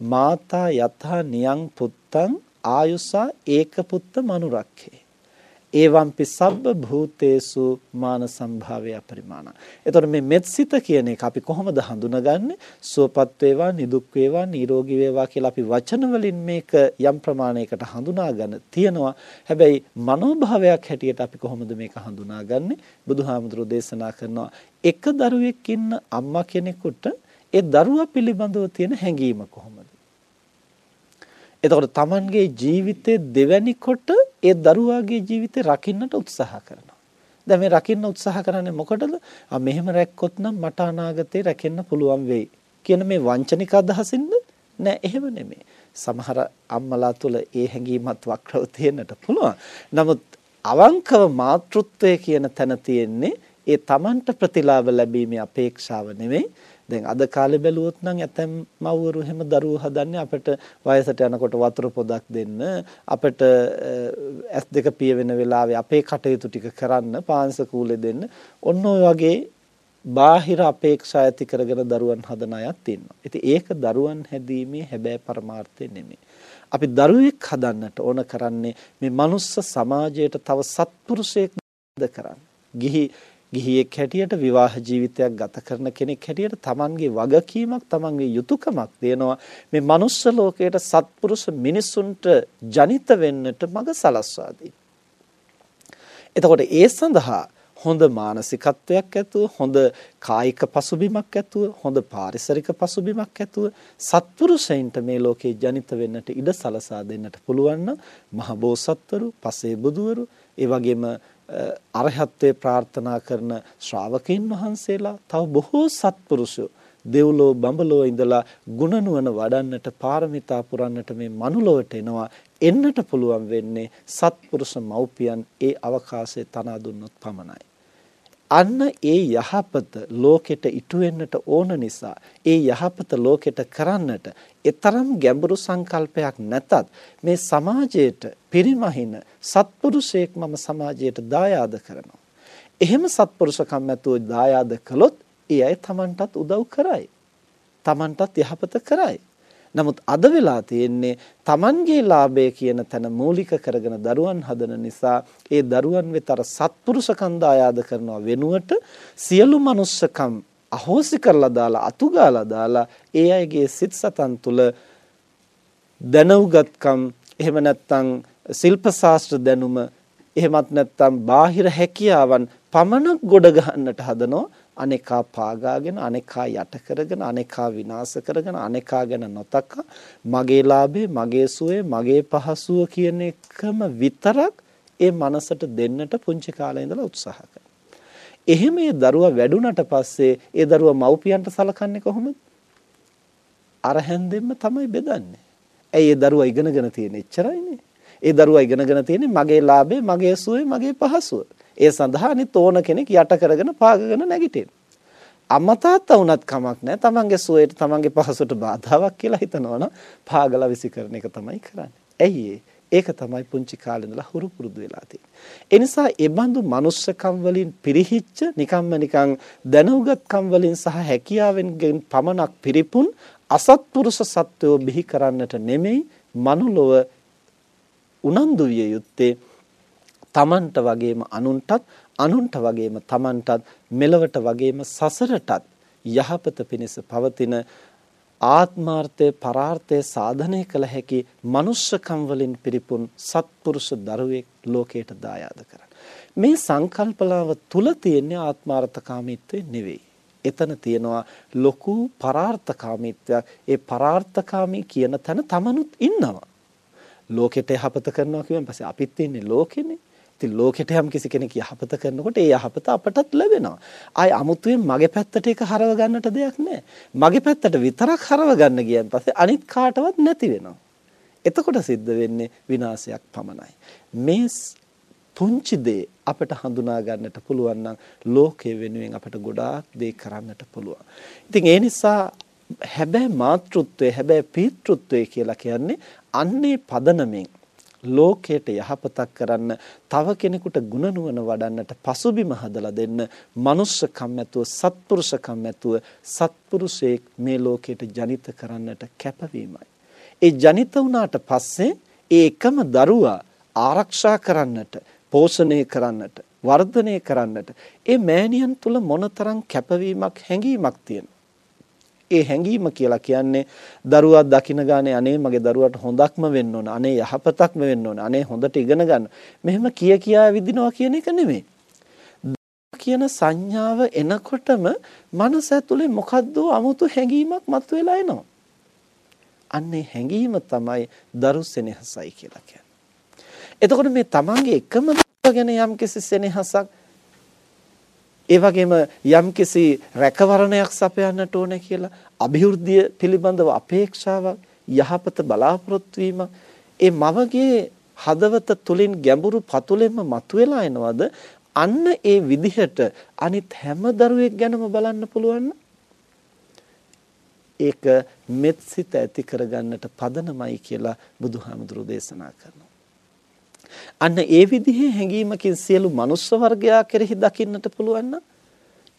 මාතා යථා නියං පුත්තං ආයුසා ඒක පුත්ත මනුරක්ඛේ ඒවම්පි සබ්බ භූතේසු මාන සම්භාවය පරිමාණ. එතකොට මේ මෙත්සිත කියන එක අපි කොහොමද හඳුනගන්නේ? සුවපත් වේවා, නිදුක් වේවා, නිරෝගී වේවා කියලා අපි වචන වලින් මේක යම් ප්‍රමාණයකට හඳුනාගන්න තියනවා. හැබැයි මනෝභාවයක් හැටියට අපි කොහොමද මේක හඳුනාගන්නේ? බුදුහාමුදුරෝ දේශනා කරනවා එක දරුවෙක් ඉන්න අම්මා කෙනෙකුට ඒ දරුවා පිළිබඳව තියෙන හැඟීම කොහොමද? එතකොට Tamanගේ ජීවිතේ දෙවැනි කොට ඒ දරුවාගේ ජීවිතේ රකින්නට උත්සාහ කරනවා. දැන් මේ රකින්න උත්සාහ කරන්නේ මොකටද? ආ මෙහෙම රැක්කොත් නම් මට අනාගතේ රැකෙන්න පුළුවන් වෙයි කියන මේ වංචනික අදහසින්ද? නෑ එහෙම නෙමෙයි. සමහර අම්මලා තුල ඒ හැඟීමත් වක්‍රව තියෙන්නට පුළුවන්. නමුත් අවංකව මාතෘත්වය කියන තැන තියෙන්නේ ඒ Tamanට ප්‍රතිලාභ ලැබීමේ අපේක්ෂාව නෙමෙයි දැන් අද කාලේ බැලුවොත් නම් ඇතැම් මව්වරු එහෙම දරුවෝ හදන්නේ අපිට වයසට යනකොට වතුර පොදක් දෙන්න අපිට ඇස් දෙක පිය වෙන වෙලාවේ අපේ කටයුතු ටික කරන්න පාංශ කූලේ දෙන්න ඔන්න ඔය වගේ බාහිර අපේක්ෂා ඇති කරගෙන දරුවන් හදන අයත් ඉන්නවා. ඉතින් ඒක දරුවන් හැදීමේ හැබෑ පරමාර්ථය නෙමෙයි. අපි දරුවෙක් හදන්නට ඕන කරන්නේ මේ මනුස්ස සමාජයට තව සත්පුරුෂයෙක් කරන්න. ගිහි ගිහියෙක් හැටියට විවාහ ජීවිතයක් ගත කරන කෙනෙක් හැටියට තමන්ගේ වගකීමක් තමන්ගේ යුතුයකමක් දෙනවා. මේ මනුස්ස ලෝකයට සත්පුරුෂ මිනිසුන්ට ජනිත වෙන්නට මඟ සලස්වා එතකොට ඒ සඳහා හොඳ මානසිකත්වයක් ඇතුව හොඳ කායික පසුබිමක් ඇතුව හොඳ පාරිසරික පසුබිමක් ඇතුව සත්පුරුෂයින්ට මේ ලෝකේ ජනිත වෙන්නට ඉඩ සලසා දෙන්නට පුළුවන් නම් මහ බෝසත්වරු පසේ බුදුවරු ඒ වගේම අරහත්ත්වේ ප්‍රාර්ථනා කරන ශ්‍රාවකයන් වහන්සේලා තව බොහෝ සත්පුරුෂයෝ දෙව්ලෝ බඹලෝ ඉඳලා ගුණනුවණ වඩන්නට පාරමිතා පුරන්නට මේ මනුලොවට එනවා. එන්නට පුළුවන් වෙන්නේ සත්පුරුෂ මව්පියන් ඒ අවකාශය තනා දුන්නොත් පමණයි. අන්න ඒ යහපත ලෝකෙට ඉටු වෙන්නට ඕන නිසා ඒ යහපත ලෝකෙට කරන්නට ඊතරම් ගැඹුරු සංකල්පයක් නැතත් මේ සමාජයට පිරිමහින සත්පුරුෂයෙක් මම සමාජයට දායාද කරනවා. එහෙම සත්පුරුෂකම් ඇතුව දායාද කළොත් ඒ අය Tamanටත් උදව් කරයි. Tamanටත් යහපත කරයි. නමුත් අද වෙලා තියෙන්නේ Tamanගේ ලාභය කියන තැන මූලික කරගෙන දරුවන් හදන නිසා ඒ දරුවන් වෙත අර සත්පුරුෂකම් දායාද කරනවා වෙනුවට සියලු මනුස්සකම් අහෝසි කරලා දාලා අතුගාලා දාලා ඒ අයගේ සිත් සතන් තුල දැනුගත්කම් එහෙම නැත්නම් ශිල්ප ශාස්ත්‍ර දැනුම එහෙමත් නැත්නම් බාහිර හැකියාවන් පමණක් ගොඩ ගන්නට හදනෝ අනේකා පාගාගෙන අනේකා යට කරගෙන අනේකා විනාශ කරගෙන අනේකා ගැන නොතක මගේ ලාභේ මගේ සුවේ මගේ පහසුව කියන එකම විතරක් ඒ මනසට දෙන්නට පුංචි කාලේ ඉඳලා උත්සාහ කරනවා. එහෙම ඒ දරුවා වැඩුණට පස්සේ ඒ දරුවා මව්පියන්ට සලකන්නේ කොහොමද? අර හැන්දෙන්න තමයි බෙදන්නේ. ඇයි ඒ දරුවා ඉගෙනගෙන තියෙන්නේ? එච්චරයිනේ. ඒ දරුවා ඉගෙනගෙන තියෙන්නේ මගේ ලාභේ, මගේ සුවේ, මගේ පහසුව. ඒ සඳහා අනිත් ඕන කෙනෙක් යට කරගෙන පාගගෙන නැගිටින. අම්මා තාත්තා වුණත් කමක් නැහැ. තමන්ගේ සුවයට, තමන්ගේ පහසුවට බාධාවක් කියලා හිතනවනම් පාගලා විසි කරන එක තමයි කරන්නේ. ඇයි ඒක තමයි පුංචි කාලේ ඉඳලා හුරු පුරුදු වෙලා තියෙන්නේ. ඒ නිසා ඒ බඳු manussකම් වලින් පිරිහිච්ච නිකම්ම නිකං දැනුගත්කම් වලින් සහ හැකියාවෙන් පමණක් පිරිපුන් අසත්පුරුෂ සත්වෝ බිහි කරන්නට නෙමෙයි මනුලොව උනන්දු විය යුත්තේ තමන්ට වගේම අනුන්ටත් අනුන්ට වගේම තමන්ටත් මෙලවට වගේම සසරටත් යහපත පිණිස පවතින ආත්මාර්ථය පරාර්ථය සාධනය කළ හැකි මනුෂ්‍යකම් වලින් පිරිපුන් සත්පුරුෂ දරුවෙක් ලෝකයට දායාද කරන්න. මේ සංකල්පලාව තුල තියෙන ආත්මාර්ථකාමීත්වය නෙවෙයි. එතන තියෙනවා ලොකු පරාර්ථකාමීත්වයක්. ඒ පරාර්ථකාමී කියන තැන තමනුත් ඉන්නවා. ලෝකෙට යහපත කරනවා කියුවෙන් පස්සේ අපිත් ඉන්නේ ලෝකෙනේ. ඉතින් ලෝකෙට යම් කිසි කෙනෙක් යහපත කරනකොට ඒ යහපත අපටත් ලැබෙනවා. ආයි අමුතුවෙන් මගේ පැත්තට ඒක හරව ගන්නට දෙයක් නැහැ. මගේ පැත්තට විතරක් හරව ගන්න ගියන් පස්සේ අනිත් කාටවත් නැති වෙනවා. එතකොට සිද්ධ වෙන්නේ විනාශයක් පමණයි. මේ පුංචි දේ අපට හඳුනා ගන්නට පුළුවන් නම් ලෝකයේ වෙනුවෙන් අපට ගොඩාක් දේ කරන්නට පුළුවන්. ඉතින් ඒ නිසා හැබැයි මාතෘත්වය හැබැයි පීතෘත්වය කියලා කියන්නේ අන්නේ පදනමෙන් ලෝකයට යහපතක් කරන්න තව කෙනෙකුට ගුණ නුවණ වඩන්නට පසුබිම හදලා දෙන්න මනුස්සකම් ඇතුව සත්පුරුෂකම් ඇතුව සත්පුරුෂයෙක් මේ ලෝකයට ජනිත කරන්නට කැපවීමයි. ඒ ජනිත වුණාට පස්සේ ඒ එකම දරුවා ආරක්ෂා කරන්නට පෝෂණය කරන්නට වර්ධනය කරන්නට ඒ මෑණියන් තුල මොනතරම් කැපවීමක් හැඟීමක් තියෙන ඒ හැඟීම කියලා කියන්නේ දරුවා දකින ගානේ අනේ මගේ දරුවාට හොඳක්ම වෙන්න ඕන අනේ යහපතක්ම වෙන්න ඕන අනේ හොඳට ඉගෙන ගන්න. මෙහෙම කිය කියා විදිනවා කියන එක නෙමෙයි. කියන සංඥාව එනකොටම මනස ඇතුලේ මොකද්ද 아무තු හැඟීමක් මතුවලා එනවා. අන්නේ හැඟීම තමයි දරු සෙනෙහසයි කියලා කියන්නේ. එතකොට මේ තමන්ගේ එකම ගැන යම්කිසි සෙනෙහසක් ඒ වගේම යම්කිසි රැකවරණයක් සපයන්නට ඕනේ කියලා અભිවෘද්ධිය පිළිබඳව අපේක්ෂාවක් යහපත බලාපොරොත්තු ඒ මවගේ හදවත තුලින් ගැඹුරු පතුලෙන්ම මතුවලා එනවද? අන්න ඒ විදිහට අනිත් හැම දරුවෙක් ගැනම බලන්න පුළුවන් ඒක මෙත්සිත ඇති කරගන්නට පදනමයි කියලා බුදුහාමුදුරු දේශනා කරනවා. අන්න ඒ විදිහේ හැඟීමකින් සියලු මනුස්ස වර්ගයා කෙරෙහි දකින්නට පුළුවන්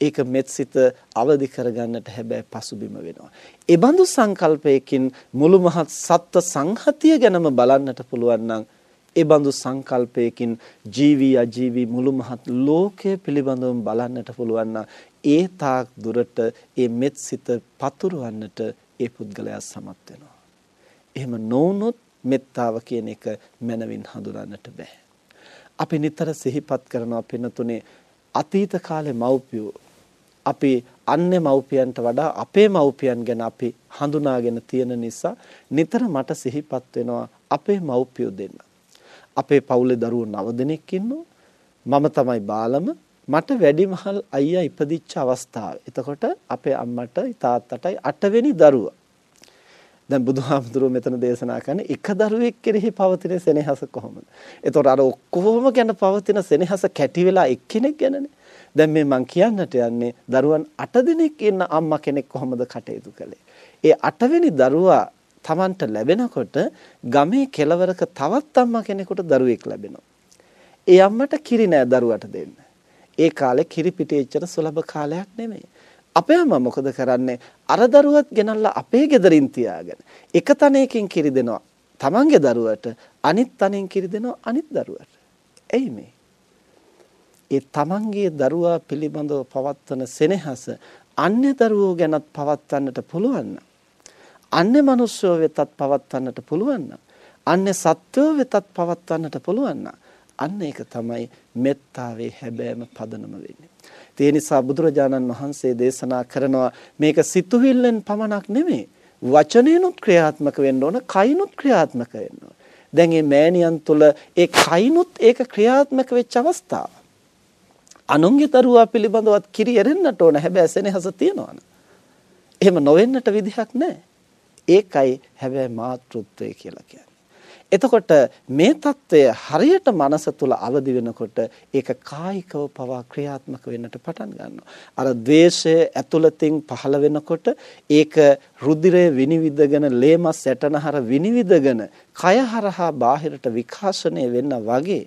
ඒක මෙත්සිත අවදි කරගන්නට හැබැයි පසුබිම වෙනවා. ඒ බඳු සංකල්පයකින් මුළු මහත් සත්ත්ව සංහතිය ගැනම බලන්නට පුළුවන් නම් ඒ බඳු සංකල්පයකින් ජීවි අජීවි මුළු මහත් ලෝකය පිළිබඳව බලන්නට පුළුවන් ඒ තාක් දුරට ඒ මෙත්සිත පතුරවන්නට ඒ පුද්ගලයා සමත් වෙනවා. එහෙම නොවුනොත් මෙත්තාව කියන එක මනවින් හඳුනන්නට බෑ. අපි නිතර සිහිපත් කරනවා පින්නතුනේ අතීත කාලේ මව්පියෝ අපි අන්නේ මව්පියන්ට වඩා අපේ මව්පියන් ගැන අපි හඳුනාගෙන තියෙන නිසා නිතර මට සිහිපත් වෙනවා අපේ මව්පියෝ දෙන්න. අපේ පවුලේ දරුවෝ 9 දෙනෙක් ඉන්නවා. මම තමයි බාලම. මට වැඩිමහල් අයියා ඉපදිච්ච අවස්ථාව. එතකොට අපේ අම්මටයි තාත්තටයි 8 වෙනි දරුවා. දැන් බුදුහාමුදුරුවෝ මෙතන දේශනා කරන්නේ එක දරුවෙක් කෙරෙහි පවතින සෙනෙහස කොහොමද? එතකොට අර ඔක්කොම ගැන පවතින සෙනෙහස කැටි වෙලා එක්කෙනෙක් ගැනනේ. දැන් මේ මං කියන්නට යන්නේ දරුවන් 8 දෙනෙක් ඉන්න අම්මා කෙනෙක් කොහොමද කටයුතු කළේ? ඒ 8 වෙනි දරුවා Tamanට ලැබෙනකොට ගමේ කෙළවරක තවත් අම්මා කෙනෙකුට දරුවෙක් ලැබෙනවා. ඒ අම්මට කිරි නෑ දරුවට දෙන්න. ඒ කාලේ කිරි පිටේ එච්චර සුලභ කාලයක් නෙමෙයි. අපේ අම්මා මොකද කරන්නේ? අර දරුවත් ගෙනල්ලා අපේ ගෙදරින් තියාගෙන එක තනයකින් කිරි දෙනවා. තමන්ගේ දරුවට අනිත් තනෙන් කිරි දෙනවා අනිත් දරුවට. එයි මේ. ඒ තමන්ගේ දරුවා පිළිබඳව පවත්වන සෙනෙහස අන්‍ය දරුවෝ ගැනත් පවත්වන්නට පුළුවන් නම් අන්‍ය මනුෂ්‍යෝ වෙතත් පවත්වන්නට පුළුවන් නම් අන්‍ය සත්වෝ වෙතත් පවත්වන්නට පුළුවන් නම් අන්න ඒක තමයි මෙත්තාවේ හැබෑම පදනම වෙන්නේ. ඒ නිසා බුදුරජාණන් වහන්සේ දේශනා කරනවා මේක සිතුවිල්ලෙන් පමණක් නෙමෙයි වචනේනුත් ක්‍රියාත්මක වෙන්න ඕන කයිනුත් ක්‍රියාත්මක වෙන්න ඕන. දැන් මේ මෑණියන් තුල ඒ කයිනුත් ඒක ක්‍රියාත්මක වෙච්ච අවස්ථාව. අනුන්ගේ දරුවා පිළිබඳවත් කිරි එරෙන්නට ඕන හැබැයි සෙනෙහස තියනවනේ. එහෙම නොවෙන්නට විදිහක් නැහැ. ඒකයි හැබැයි මාතෘත්වය කියලා කියන්නේ. එතකොට මේ తত্ত্বය හරියට මනස තුල අවදි වෙනකොට ඒක කායිකව පවා ක්‍රියාත්මක වෙන්නට පටන් ගන්නවා. අර द्वේෂය ඇතුළතින් පහළ වෙනකොට ඒක රුධිරය විනිවිදගෙන, ලේමස් ඇටනහර විනිවිදගෙන, කය හරහා බාහිරට විකාශනය වෙන්න වගේ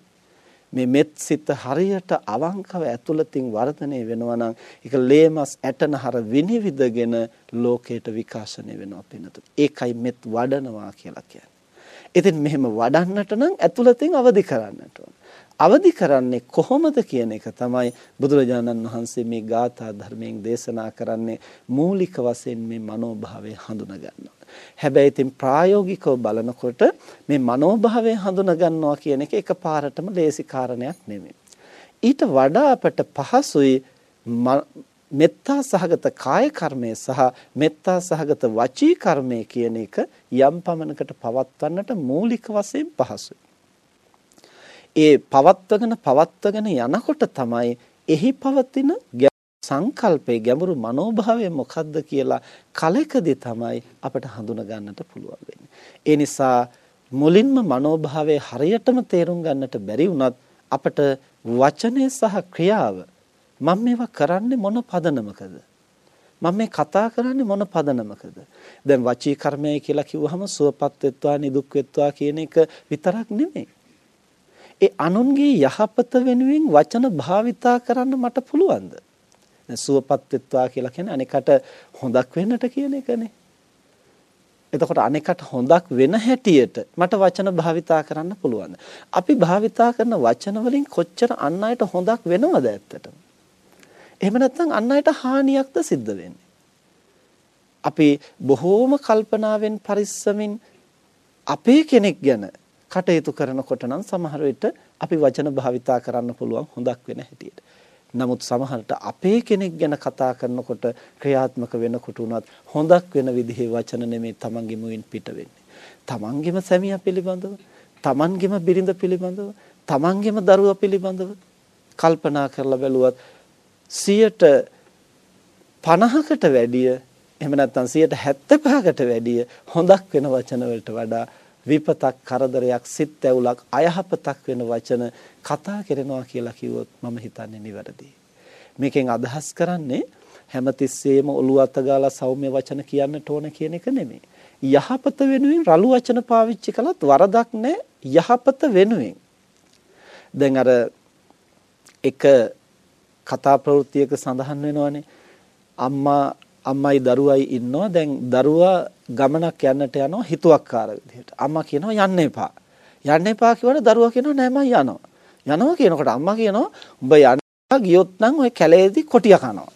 මේ මෙත් සිත හරියට අවංකව ඇතුළතින් වර්ධනය වෙනවා නම් ඒක ලේමස් ඇටනහර විනිවිදගෙන ලෝකයට විකාශනය වෙනවා පිනතුත්. ඒකයි මෙත් වඩනවා කියලා කියන්නේ. ඉතින් මෙහෙම වඩන්නට නම් ඇතුළතින් අවදි කරන්නට ඕන. අවදි කරන්නේ කොහොමද කියන එක තමයි බුදුරජාණන් වහන්සේ මේ ගාථා ධර්මයෙන් දේශනා කරන්නේ මූලික වශයෙන් මේ මනෝභාවය හඳුනා ගන්නවා. හැබැයි ඉතින් ප්‍රායෝගිකව බලනකොට මේ මනෝභාවය හඳුනා ගන්නවා කියන එක එකපාරටම ලේසි කාරණයක් නෙමෙයි. ඊට වඩා අපට පහසුයි මෙත්තා සහගත කාය කර්මය සහ මෙත්තා සහගත වචී කර්මය කියන එක යම් පමණකට පවත්වන්නට මූලික වශයෙන් පහසුයි. ඒ පවත්වගෙන පවත්වගෙන යනකොට තමයි එහි පවතින සංකල්පේ ගැඹුරු මනෝභාවය මොකද්ද කියලා කලකදී තමයි අපට හඳුනා ගන්නට පුළුවන් වෙන්නේ. ඒ නිසා මුලින්ම මනෝභාවය හරියටම තේරුම් ගන්නට බැරි වුණත් අපට වචනය සහ ක්‍රියාව මම මේවා කරන්නේ මොන පදනමකද? මම මේ කතා කරන්නේ මොන පදනමකද? දැන් වචී කර්මය කියලා කිව්වහම සුවපත් වෙත්වා නිදුක් වෙත්වා කියන එක විතරක් නෙමෙයි. ඒ අනුන්ගේ යහපත වෙනුවෙන් වචන භාවිතා කරන්න මට පුළුවන්ද? දැන් සුවපත් වෙත්වා කියලා කියන්නේ අනෙකට හොඳක් වෙන්නට කියන එකනේ. එතකොට අනෙකට හොඳක් වෙන හැටියට මට වචන භාවිතා කරන්න පුළුවන්ද? අපි භාවිතා කරන වචන වලින් කොච්චර අන් අයට හොඳක් වෙනවද ඇත්තටම? එහෙම නැත්නම් අන් අයට හානියක්ද සිද්ධ වෙන්නේ. අපි බොහෝම කල්පනාවෙන් පරිස්සමින් අපේ කෙනෙක් ගැන කටයුතු කරනකොට නම් සමහර විට අපි වචන භාවිතා කරන්න පුළුවන් හොඳක් වෙන හැටියට. නමුත් සමහරට අපේ කෙනෙක් ගැන කතා කරනකොට ක්‍රියාත්මක වෙනකොට උනත් හොඳක් වෙන විදිහේ වචන නෙමේ තමන්ගේ මුවින් පිට වෙන්නේ. තමන්ගේම සැමියා පිළිබඳව, තමන්ගේම බිරිඳ පිළිබඳව, තමන්ගේම දරුවා පිළිබඳව කල්පනා කරලා බැලුවත් 50කට වැඩිය එහෙම නැත්නම් 75කට වැඩිය හොඳක් වෙන වචන වලට වඩා විපතක් කරදරයක් සිත් ඇවුලක් අයහපතක් වෙන වචන කතා කරනවා කියලා කිව්වොත් මම හිතන්නේ නිවැරදියි. මේකෙන් අදහස් කරන්නේ හැමතිස්සෙම ඔළුව අතගාලා සෞම්‍ය වචන කියන්නට ඕන කියන එක නෙමෙයි. යහපත වෙනුවෙන් රළු වචන පාවිච්චි කළත් වරදක් නැහැ යහපත වෙනුවෙන්. දැන් අර එක කතා ප්‍රවෘත්තියක සඳහන් වෙනවානේ. අම්මා අම්මයි දරුවයි ඉන්නවා. දැන් දරුවා ගමනක් යන්නට යනවා හිතුවක්කාර විදිහට. අම්මා කියනවා යන්න එපා. යන්න එපා කියවන දරුවා කියනවා නෑ මම යනවා. යනවා කියනකොට අම්මා කියනවා උඹ යන්න ගියොත් නම් ඔය කැලේදී කොටිය කනවා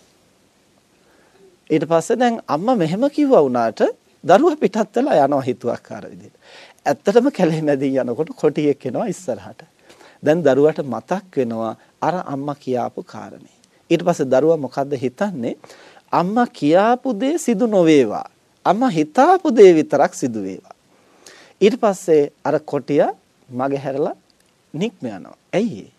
ඊට පස්සේ දැන් අම්මා මෙහෙම කිව්වා වුණාට දරුවා පිටත් වෙලා යනවා හිතුවක්කාර විදිහට. ඇත්තටම කැලේ මැදින් යනකොට කොටියෙක් එනවා ඉස්සරහට. දැන් දරුවට මතක් වෙනවා අර අම්මා කියාපු කාරණේ. ඊට පස්සේ දරුවා මොකද්ද හිතන්නේ? අම්මා කියාපු දේ සිදු නොවේවා. අම්මා හිතාපු දේ විතරක් සිදු වේවා. ඊට පස්සේ අර කොටිය මගේ හැරලා නික්ම යනවා. ඇයි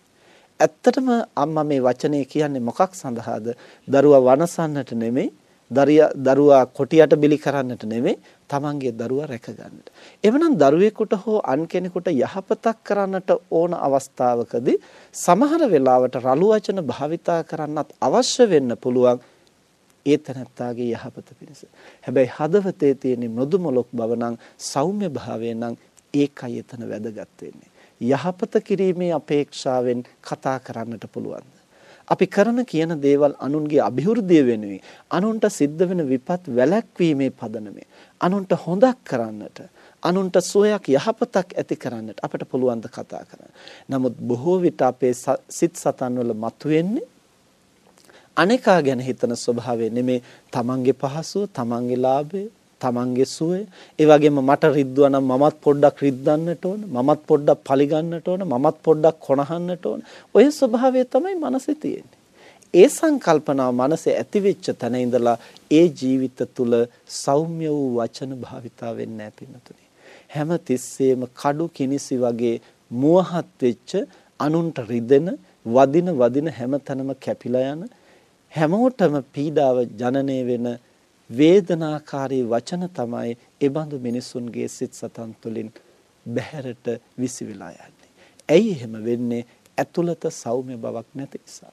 ඇත්තටම අම්මා මේ වචනේ කියන්නේ මොකක් සඳහාද? දරුවා වනසන්නට නෙමෙයි දරුවා කොටියට බිලි කරන්නට නෙමෙයි තමන්ගේ දරුවා රැක ගන්නට. එවනම් දරුවෙකුට හෝ අන් කෙනෙකුට යහපතක් කරන්නට ඕන අවස්ථාවකදී සමහර වෙලාවට රළු වචන භාවිතා කරන්නත් අවශ්‍ය වෙන්න පුළුවන් ඒ තැනත්තාගේ යහපත පිණිස. හැබැයි හදවතේ තියෙන මෘදු මොලොක් බව නම් සෞම්‍ය භාවය නම් ඒකයි එතන වැදගත් වෙන්නේ. යහපත කිරීමේ අපේක්ෂාවෙන් කතා කරන්නට පුළුවන්. අපි කරන කියන දේවල් අනුන්ගේ અભිවෘද්ධිය වෙනුවෙන් අනුන්ට සිද්ධ වෙන විපත් වැළැක්වීමේ පදනමේ අනුන්ට හොඳක් කරන්නට අනුන්ට සුවයක් යහපතක් ඇති කරන්නට අපිට පුළුවන් ද කතා කරන්න. නමුත් බොහෝ විට අපේ සිත් සතන් වල මතුවෙන්නේ අනේකා ගැන හිතන ස්වභාවය නෙමේ තමන්ගේ පහසුව, තමන්ගේ ලාභය, තමන්ගේ සුවය. ඒ වගේම මට රිද්දුවා නම් මමත් පොඩ්ඩක් රිද්දන්නට ඕන මමත් පොඩ්ඩක් පලිගන්නට ඕන මමත් පොඩ්ඩක් කොනහන්නට ඕන. ඔය ස්වභාවය තමයි මනසේ තියෙන්නේ. ඒ සංකල්පනාව මනසේ ඇති වෙච්ච තැන ඉඳලා ඒ ජීවිත තුල සෞම්‍ය වූ වචන භාවිතා වෙන්නේ නැහැ හැම තිස්සෙම කඩු කිනිසි වගේ මුවහත් වෙච්ච අනුන්ට රිදෙන වදින වදින හැමතැනම කැපිලා යන හැමෝටම පීඩාව ජනනය වෙන වේදනාකාරී වචන තමයි ඒ බඳු මිනිසුන්ගේ සිත් සතන් තුළින් බැහැරට විසිවිලා යන්නේ. ඇයි එහෙම වෙන්නේ? ඇතුළත සෞම්‍ය බවක් නැති නිසා.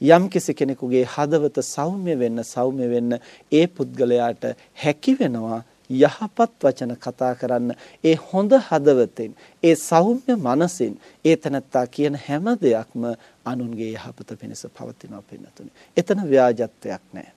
යම් කිසි කෙනෙකුගේ හදවත සෞම්‍ය වෙන්න සෞම්‍ය වෙන්න ඒ පුද්ගලයාට හැකි වෙනවා යහපත් වචන කතා කරන්න ඒ හොඳ හදවතෙන් ඒ සෞම්‍ය මනසින් ඒ තනත්තා කියන හැම දෙයක්ම අනුන්ගේ යහපත පිණිස පවතිනවා පින්නතුනි. එතන ව්‍යාජත්වයක් නැහැ.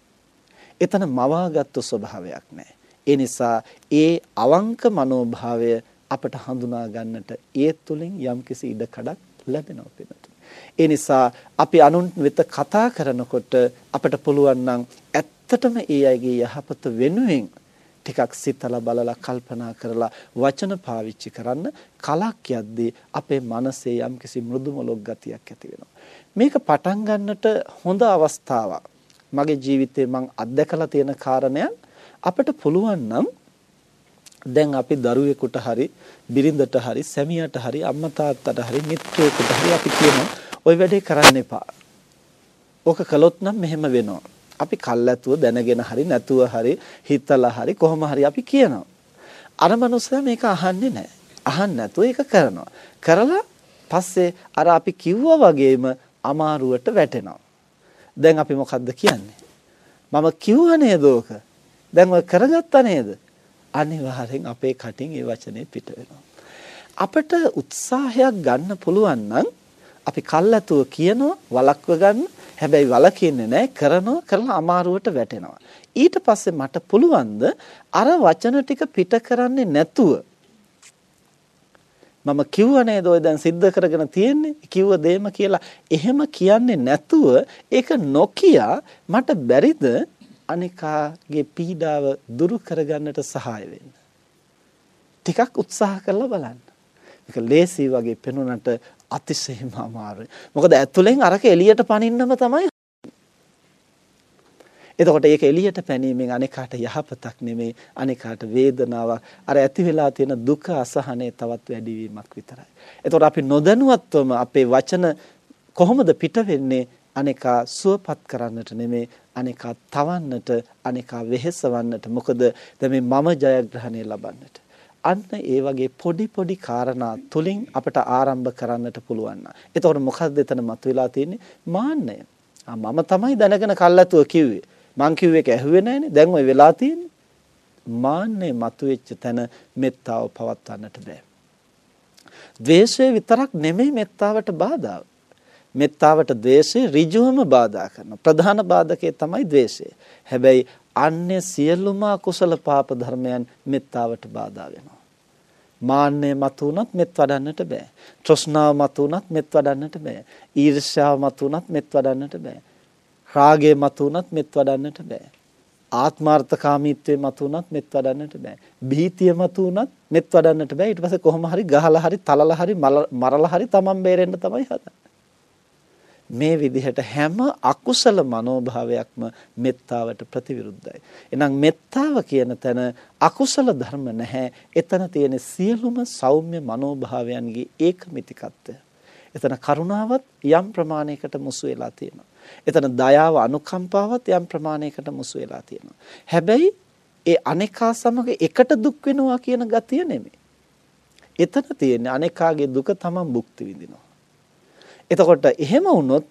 එතන මවාගත්තු ස්වභාවයක් නැහැ. ඒ නිසා ඒ අවංක මනෝභාවය අපට හඳුනා ගන්නට ඒ තුලින් යම්කිසි ඉඩකඩක් ලැබෙනවා පින්නතුනි. ඒ නිසා අපි අනුන් වෙත කතා කරනකොට අපට පුළුවන් නම් ඇත්තටම ඒ අයගේ යහපත වෙනුවෙන් ටිකක් සිතලා බලලා කල්පනා කරලා වචන පාවිච්චි කරන්න කලක් යද්දී අපේ මනසේ යම්කිසි මෘදු මොලොක් ගතියක් ඇති වෙනවා. මේක පටන් ගන්නට හොඳ අවස්ථාවක්. මගේ ජීවිතේ මං අත්දැකලා තියෙන කාරණයක් අපිට පුළුවන් නම් දැන් අපි දරුවෙකුට හරි බිරිඳට හරි සැමියාට හරි අම්මා තාත්තට හරි මිත්‍රයෙකුට හරි අපි කියනවා ওই වැඩේ කරන්න එපා. ඕක කළොත් නම් මෙහෙම වෙනවා. අපි කල්ැතුව දැනගෙන හරි නැතුව හරි හිතලා හරි කොහොම හරි අපි කියනවා. අර මනුස්සයා මේක අහන්නේ නැහැ. අහන්න නැතුව ඒක කරනවා. කරලා පස්සේ අර අපි කිව්වා වගේම අමාරුවට වැටෙනවා. දැන් අපි මොකද්ද කියන්නේ? මම කිව්ව නේද ඕක? දැන් ඔය කරගත්තා නේද? අනිවාර්යෙන් අපේ කටින් ඒ වචනේ පිට වෙනවා. අපිට උත්සාහයක් ගන්න පුළුවන් නම් අපි කල්ැතුව කියනවා වලක්ව ගන්න හැබැයි වලකින්නේ නැහැ කරනවා කරලා අමාරුවට වැටෙනවා ඊට පස්සේ මට පුළුවන්ද අර වචන ටික පිට කරන්නේ නැතුව මම කිව්ව නේද ඔය දැන් සිද්ධ කරගෙන තියෙන්නේ කිව්ව දෙයම කියලා එහෙම කියන්නේ නැතුව ඒක නොකිය මට බැරිද අනිකාගේ පීඩාව දුරු කරගන්නට සහාය වෙන්න ටිකක් උත්සාහ කරලා බලන්න ඒක ලේසි වගේ පෙනුනට අතිශයම අමාරුයි. මොකද ඇතුලෙන් අරක එළියට පනින්නම තමයි. එතකොට ඒක එළියට පැනීමෙන් අනේකාට යහපතක් නෙමේ අනේකාට වේදනාවක් අර ඇති වෙලා තියෙන දුක අසහනය තවත් වැඩිවීමක් විතරයි. එතකොට අපි නොදැනුවත්වම අපේ වචන කොහොමද පිට වෙන්නේ අනේකා සුවපත් කරන්නට නෙමේ අනේකා තවන්නට අනේකා වෙහෙසවන්නට මොකද දැන් මේ මම ජයග්‍රහණය ලබන්නට අන්න ඒ වගේ පොඩි පොඩි කාරණා තුලින් අපට ආරම්භ කරන්නට පුළුවන්. එතකොට මොකක්ද එතන මතුවලා තියෙන්නේ? මාන්නය. මම තමයි දැනගෙන කල්ලාතුව කිව්වේ. මං කිව්වේ ඒක ඇහුවේ නැහනේ. දැන් ওই වෙලා තියෙන්නේ. මාන්නේ මතුවෙච්ච තැන මෙත්තාව පවත්වන්නට බෑ. ද්වේෂය විතරක් නෙමෙයි මෙත්තාවට බාධාව. මෙත්තාවට ද්වේෂය ඍජුවම බාධා කරනවා. ප්‍රධාන බාධකේ තමයි ද්වේෂය. හැබැයි අන්‍ය සියලුම කුසල පාප ධර්මයන් මෙත්තාවට බාධා වෙනවා. මාන්නය මතුනත් මෙත් වඩන්නට බෑ. තෘෂ්ණාව මතුනත් මෙත් වඩන්නට බෑ. ඊර්ෂ්‍යාව මතුනත් මෙත් වඩන්නට බෑ. රාගය මතුනත් මෙත් වඩන්නට බෑ. ආත්මార్థකාමීත්වයේ මතුනත් මෙත් වඩන්නට බෑ. භීතිය මතුනත් මෙත් වඩන්නට බෑ. ඊට පස්සේ කොහොම හරි ගහලා හරි තලලා හරි මරලා හරි තමන් බේරෙන්න තමයි හදන්නේ. මේ විදිහට හැම අකුසල මනෝභාවයක්ම මෙත්තාවට ප්‍රතිවිරුද්ධයි. එහෙනම් මෙත්තාව කියන තැන අකුසල ධර්ම නැහැ. එතන තියෙන සියලුම සෞම්‍ය මනෝභාවයන්ගේ ඒකමිතිකත්වය. එතන කරුණාවත් යම් ප්‍රමාණයකට මුසු වෙලා තියෙනවා. එතන දයාව අනුකම්පාවත් යම් ප්‍රමාණයකට මුසු වෙලා තියෙනවා. හැබැයි ඒ අනේකා සමග එකට දුක් වෙනවා කියන ගතිය නෙමෙයි. එතන තියෙන්නේ අනේකාගේ දුක තමන් භුක්ති විඳිනවා. එතකොට එහෙම වුණොත්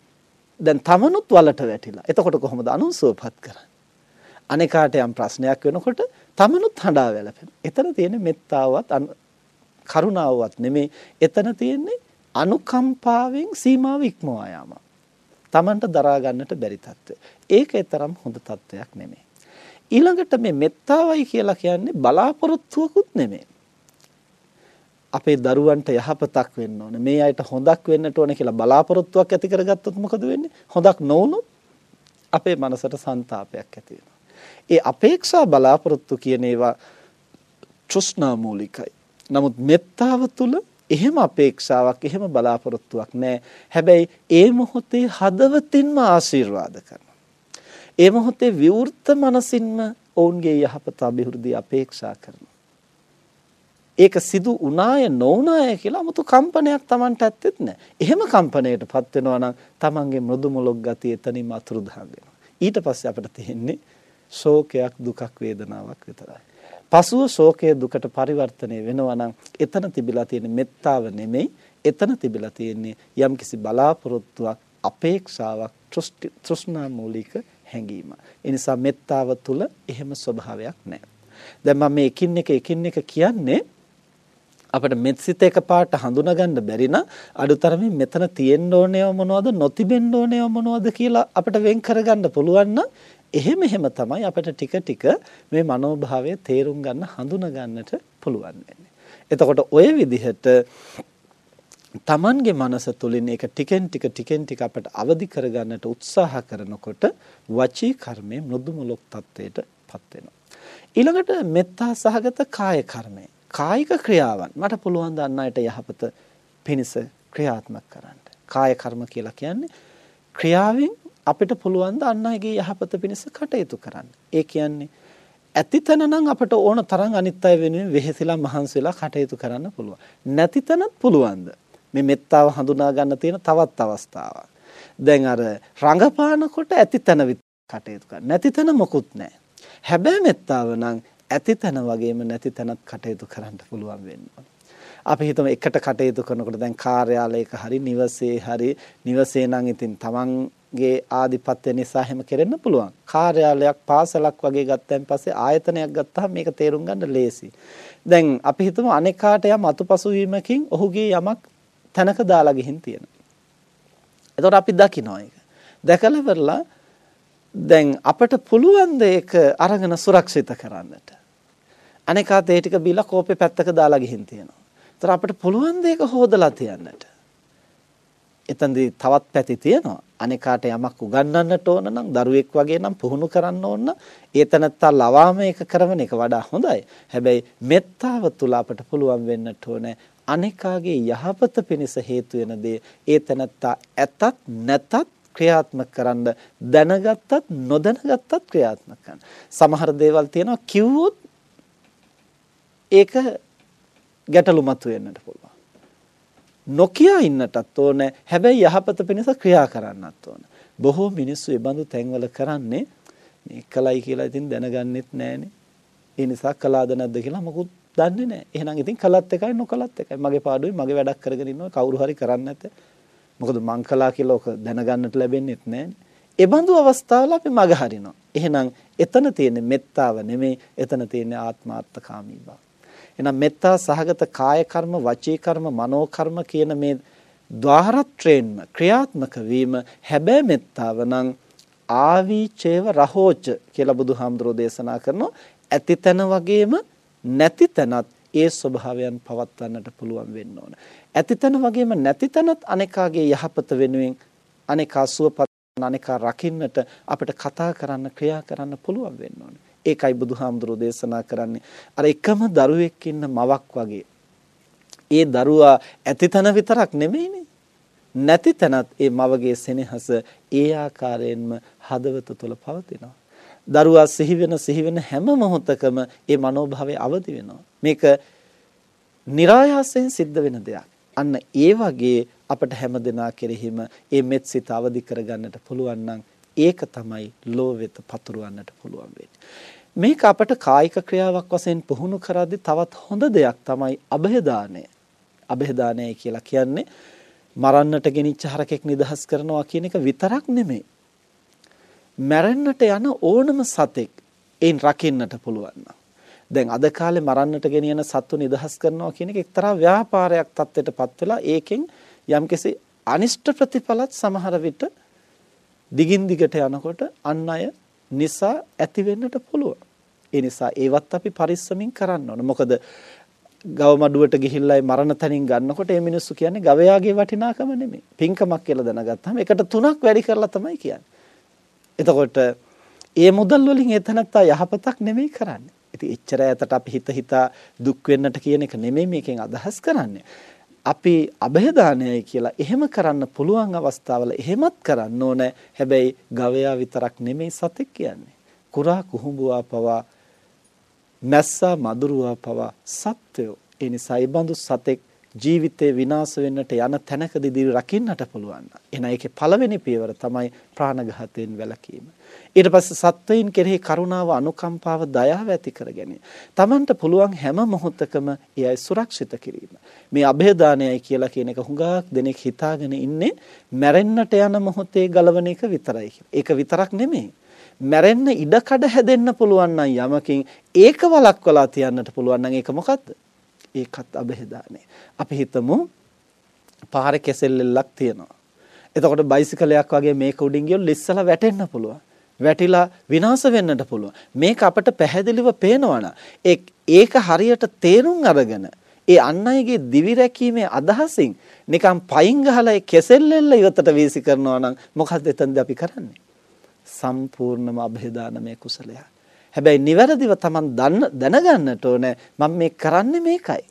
දැන් තමනුත් වලට වැටිලා. එතකොට කොහොමද අනුසුවපත් කරන්නේ? අනේකාට යම් ප්‍රශ්නයක් වෙනකොට තමනුත් හඬා වැළපෙන. එතන තියෙන්නේ මෙත්තාවත් කරුණාවවත් නෙමේ. එතන තියෙන්නේ අනුකම්පාවෙන් සීමාව ඉක්මවා යාම. තමන්ට දරා ගන්නට බැරි තත්ත්වය. ඒක තරම් හොඳ තත්ත්වයක් නෙමේ. ඊළඟට මේ මෙත්තාවයි කියලා කියන්නේ බලාපොරොත්තුවකුත් නෙමේ. අපේ දරුවන්ට යහපතක් වෙන්න ඕන මේ අයට හොඳක් වෙන්නට ඕන කියලා බලාපොරොත්තුවක් ඇති කරගත්තොත් මොකද වෙන්නේ හොඳක් නොවුනොත් අපේ මනසට ਸੰతాපයක් ඇති වෙනවා ඒ අපේක්ෂා බලාපොරොත්තු කියන ඒවා තෘෂ්ණා මූලිකයි. නමුත් මෙත්තාව තුළ එහෙම අපේක්ෂාවක් එහෙම බලාපොරොත්තුවක් නැහැ. හැබැයි ඒ මොහොතේ හදවතින්ම ආශිර්වාද කරනවා. ඒ මොහොතේ විවෘත මනසින්ම ඔවුන්ගේ යහපත අභිවෘද්ධිය අපේක්ෂා කරනවා. ඒක සිදු උනාය නොඋනාය කියලා 아무තු කම්පනයක් Tamanට ඇත්තෙත් නැහැ. එහෙම කම්පණයටපත් වෙනවා නම් Tamanගේ මෘදු මොලොක් ගතිය එතනින්ම අතුරුදහන් වෙනවා. ඊට පස්සේ අපිට තියෙන්නේ ශෝකයක් දුකක් වේදනාවක් විතරයි. පසුව ශෝකය දුකට පරිවර්තනය වෙනවා නම් එතන තිබිලා තියෙන මෙත්තාව නෙමෙයි එතන තිබිලා තියෙන්නේ යම්කිසි බලාපොරොත්තුවක් අපේක්ෂාවක් තෘෂ්ණා මූලික හැඟීම. ඒ නිසා මෙත්තාව තුල එහෙම ස්වභාවයක් නැහැ. දැන් මම මේ එකින් එක එකින් එක කියන්නේ අපිට මෙත්සිත එකපාරට හඳුනා ගන්න බැරි නම් අඩුතරමින් මෙතන තියෙන්න ඕනේව මොනවද නොතිබෙන්න ඕනේව මොනවද කියලා අපිට වෙන් කරගන්න පුළුවන් නම් එහෙම එහෙම තමයි අපිට ටික ටික මේ මනෝභාවය තේරුම් ගන්න හඳුනා ගන්නට පුළුවන් වෙන්නේ. එතකොට ওই විදිහට තමන්ගේ මනස තුළින් ඒක ටිකෙන් ටික ටිකෙන් ටික අපට අවදි කරගන්නට උත්සාහ කරනකොට වචී කර්මය මෘදු මුලක් තත්වයටපත් වෙනවා. ඊළඟට මෙත්තා සහගත කාය කර්මය. කායික ක්‍රියාවන් මට පුළුවන් දන්න අයට යහපත පිණිස ක්‍රියාත්මක කරන්න. කාය කර්ම කියලා කියන්නේ ක්‍රියාවෙන් අපිට පුළුවන් ද අන් අයගේ යහපත පිණිස කටයුතු කරන්න. ඒ කියන්නේ ඇතිතන නම් අපට ඕන තරම් අනිත් අය වෙනුවෙන් වෙහෙසිලා මහන්සි වෙලා කටයුතු කරන්න පුළුවන්. නැතිතනත් පුළුවන්ද? මේ මෙත්තාව හඳුනා ගන්න තියෙන තවත් අවස්ථාවක්. දැන් අර රංගපානකොට ඇතිතන කටයුතු කරන්න. නැතිතන මොකුත් නැහැ. හැබැයි මෙත්තාව නම් ඇතිතන වගේම නැතිතනත් කටයුතු කරන්න පුළුවන් වෙන්න අපි හිතමු එකට කටයුතු කරනකොට දැන් කාර්යාලයක හරි නිවසේ හරි නිවසේ නම් ඉතින් තමන්ගේ ආධිපත්‍ය නිසා හැම කෙරෙන්න පුළුවන්. කාර්යාලයක් පාසලක් වගේ ගත්තන් පස්සේ ආයතනයක් ගත්තාම මේක තේරුම් ගන්න ලේසි. දැන් අපි හිතමු අනේකාට යම් අතුපසු වීමකින් ඔහුගේ යමක් තැනක දාලා ගිහින් තියෙනවා. එතකොට අපි දකිනවා ඒක. දැකලා ඉවරලා දැන් අපිට පුළුවන් ද ඒක අරගෙන සුරක්ෂිත කරන්නට. අනේකාත ඒ ටික බීලා කෝපේ පැත්තක දාලා ගිහින් තියෙනවා. ඒතර අපිට පුළුවන් ද ඒක හොදලා තියන්නට. එතනදී තවත් පැති තියෙනවා. අනේකාට යමක් උගන්වන්නට ඕන නම් දරුවෙක් වගේ නම් පුහුණු කරන්න ඕන ඒ තනත්තා ලවාම ඒක කරන එක වඩා හොඳයි. හැබැයි මෙත්තාව තුල අපට පුළුවන් වෙන්නට ඕනේ අනේකාගේ යහපත පිණිස හේතු වෙන දේ ඒ තනත්තා ඇතත් නැතත් ක්‍රියාත්මක කරන්න දැනගත්තත් නොදැනගත්තත් ක්‍රියාත්මක කරන්න. සමහර දේවල් තියෙනවා කිව්වොත් ඒක ගැටලු මතුවෙන්නට පුළුවන්. නොකිය ඉන්නටත් ඕන හැබැයි යහපත පිණිස ක්‍රියා කරන්නත් ඕන. බොහෝ මිනිස්සු ඒ බඳු තැන්වල කරන්නේ මේ කලයි කියලා ඉතින් දැනගන්නෙත් නැහනේ. ඒ නිසා කලාද නැද්ද කියලා මොකුත් දන්නේ නැහැ. එහෙනම් ඉතින් කලත් එකයි නොකලත් එකයි. මගේ පාඩුවේ මගේ වැඩක් කරගෙන ඉන්නවා කවුරු හරි කරන්නේ නැත. මොකද මං කලා කියලා ඔක දැනගන්නට ලැබෙන්නේත් නැහනේ. ඒ බඳු අවස්ථාවල අපි මග හරිනවා. එහෙනම් එතන තියෙන මෙත්තාව නෙමෙයි එතන තියෙන ආත්මාර්ථකාමී බව. එහෙනම් මෙත්තා සහගත කාය කර්ම, වචී කර්ම, මනෝ කර්ම කියන මේ ద్వාරත්‍රයෙන්ම ක්‍රියාත්මක වීම හැබැයි මෙත්තාව නම් ආවිචේව රහෝච කියලා බුදුහාමුදුරෝ දේශනා කරනවා ඇතිතන වගේම නැතිතනත් ඒ ස්වභාවයන් පවත්වන්නට පුළුවන් වෙන්න ඕන. ඇතිතන වගේම නැතිතනත් අනේකාගේ යහපත වෙනුවෙන් අනේකා සුවපත් අනේකා රකින්නට අපිට කතා කරන්න ක්‍රියා කරන්න පුළුවන් වෙන්න ඕන. ඒකයි බුදුහාමුදුරෝ දේශනා කරන්නේ. අර එකම දරුවෙක් ඉන්න මවක් වගේ. ඒ දරුවා ඇතිතන විතරක් නෙමෙයිනේ. නැති තැනත් ඒ මවගේ සෙනෙහස ඒ ආකාරයෙන්ම හදවත තුළ පවතිනවා. දරුවා සිහි වෙන සිහි වෙන හැම මොහොතකම ඒ මනෝභාවය අවදි වෙනවා. මේක નિરાයාසයෙන් සිද්ධ වෙන දෙයක්. අන්න ඒ වගේ අපට හැමදෙනා කෙරෙහිම ඒ මෙත් සිත අවදි කරගන්නට පුළුවන් නම් ඒක තමයි ලෝ වෙත පතුරවන්නට පුළුවන් වෙන්නේ. මේක අපට කායික ක්‍රියාවක් වශයෙන් පුහුණු කරද්දී තවත් හොඳ දෙයක් තමයි અભේදානය. અભේදානය කියලා කියන්නේ මරන්නට ගෙනිච්ච හරකෙක් නිදහස් කරනවා කියන එක විතරක් නෙමෙයි. මැරෙන්නට යන ඕනම සතෙක් එයින් රකින්නට පුළුවන් නම් දැන් අද කාලේ මරන්නට ගෙනියන සත්තු නිදහස් කරනවා කියන එක එක්තරා ව්‍යාපාරයක් තත්ත්වයටපත් වෙලා ඒකෙන් යම්කිසි අනිෂ්ට ප්‍රතිඵලත් සමහර විට දිගින් දිගට යනකොට අන් අය නිසා ඇති වෙන්නට පුළුවන්. ඒ නිසා ඒවත් අපි පරිස්සමින් කරන්න ඕන. මොකද ගව මඩුවට ගිහිල්ලා මරණ තැනින් ගන්නකොට මේ මිනිස්සු කියන්නේ ගවයාගේ වටිනාකම නෙමෙයි. පින්කමක් කියලා දැනගත්තාම එකට තුනක් වැඩි කරලා තමයි කියන්නේ. එතකොට ඒ මුදල් වලින් ඒ තනත්තා යහපතක් නෙමෙයි කරන්නේ. ඉතින් එච්චර ඈතට අපි හිත හිතා දුක් වෙන්නට කියන එක නෙමෙයි මේකෙන් අදහස් කරන්නේ. අපි અભේදානයයි කියලා එහෙම කරන්න පුළුවන් අවස්ථාවල එහෙමත් කරන්න ඕන. හැබැයි ගවයා විතරක් නෙමෙයි සතෙක් කියන්නේ. කුරා කුහුඹුවා පවා මැස්සා මදුරුවා පවා සත්වයෝ. ඒ නිසා ඒ බඳු සතෙක් ජීවිතේ විනාශ වෙන්නට යන තැනකදී රකින්නට පුළුවන්. එහෙනම් ඒකේ පළවෙනි පියවර තමයි ප්‍රාණඝාතයෙන් වැළකීම. ඊට පස්සේ සත්වයින් කෙරෙහි කරුණාව අනුකම්පාව දයාව ඇති කර ගැනීම. Tamanට පුළුවන් හැම මොහොතකම එයයි සුරක්ෂිත කිරීම. මේ અભේදානයයි කියලා කියන එක හුඟක් දෙනෙක් හිතාගෙන ඉන්නේ මැරෙන්නට යන මොහොතේ ගලවන එක විතරයි ඒක විතරක් නෙමෙයි. මැරෙන්න ඉඩකඩ හැදෙන්න පුළුවන් නම් යමකින් ඒක වළක්වලා තියන්නට පුළුවන් නම් ඒක මොකද්ද? ඒකත් අබහෙදානේ. අපි හිතමු පාර කෙසෙල්ලෙල්ලක් තියෙනවා. එතකොට බයිසිකලයක් වගේ මේක උඩින් ගියොත් ලිස්සලා වැටෙන්න පුළුවන්. වැටිලා විනාශ වෙන්නට පුළුවන්. මේක අපට පැහැදිලිව පේනවනම් ඒක හරියට තේරුම් අරගෙන ඒ අන් අයගේ දිවි රැකීමේ අදහසින් නිකම් පයින් ගහලා ඒ කෙසෙල්ලෙල්ල ඉවතට වීසි කරනවා නම් මොකක්ද එතනදී අපි කරන්නේ? සම්පූර්ණම અભේදානමය කුසලයක්. හැබැයි නිවැරදිව Taman දැනගන්නට ඕනේ මම මේ කරන්නේ මේකයි.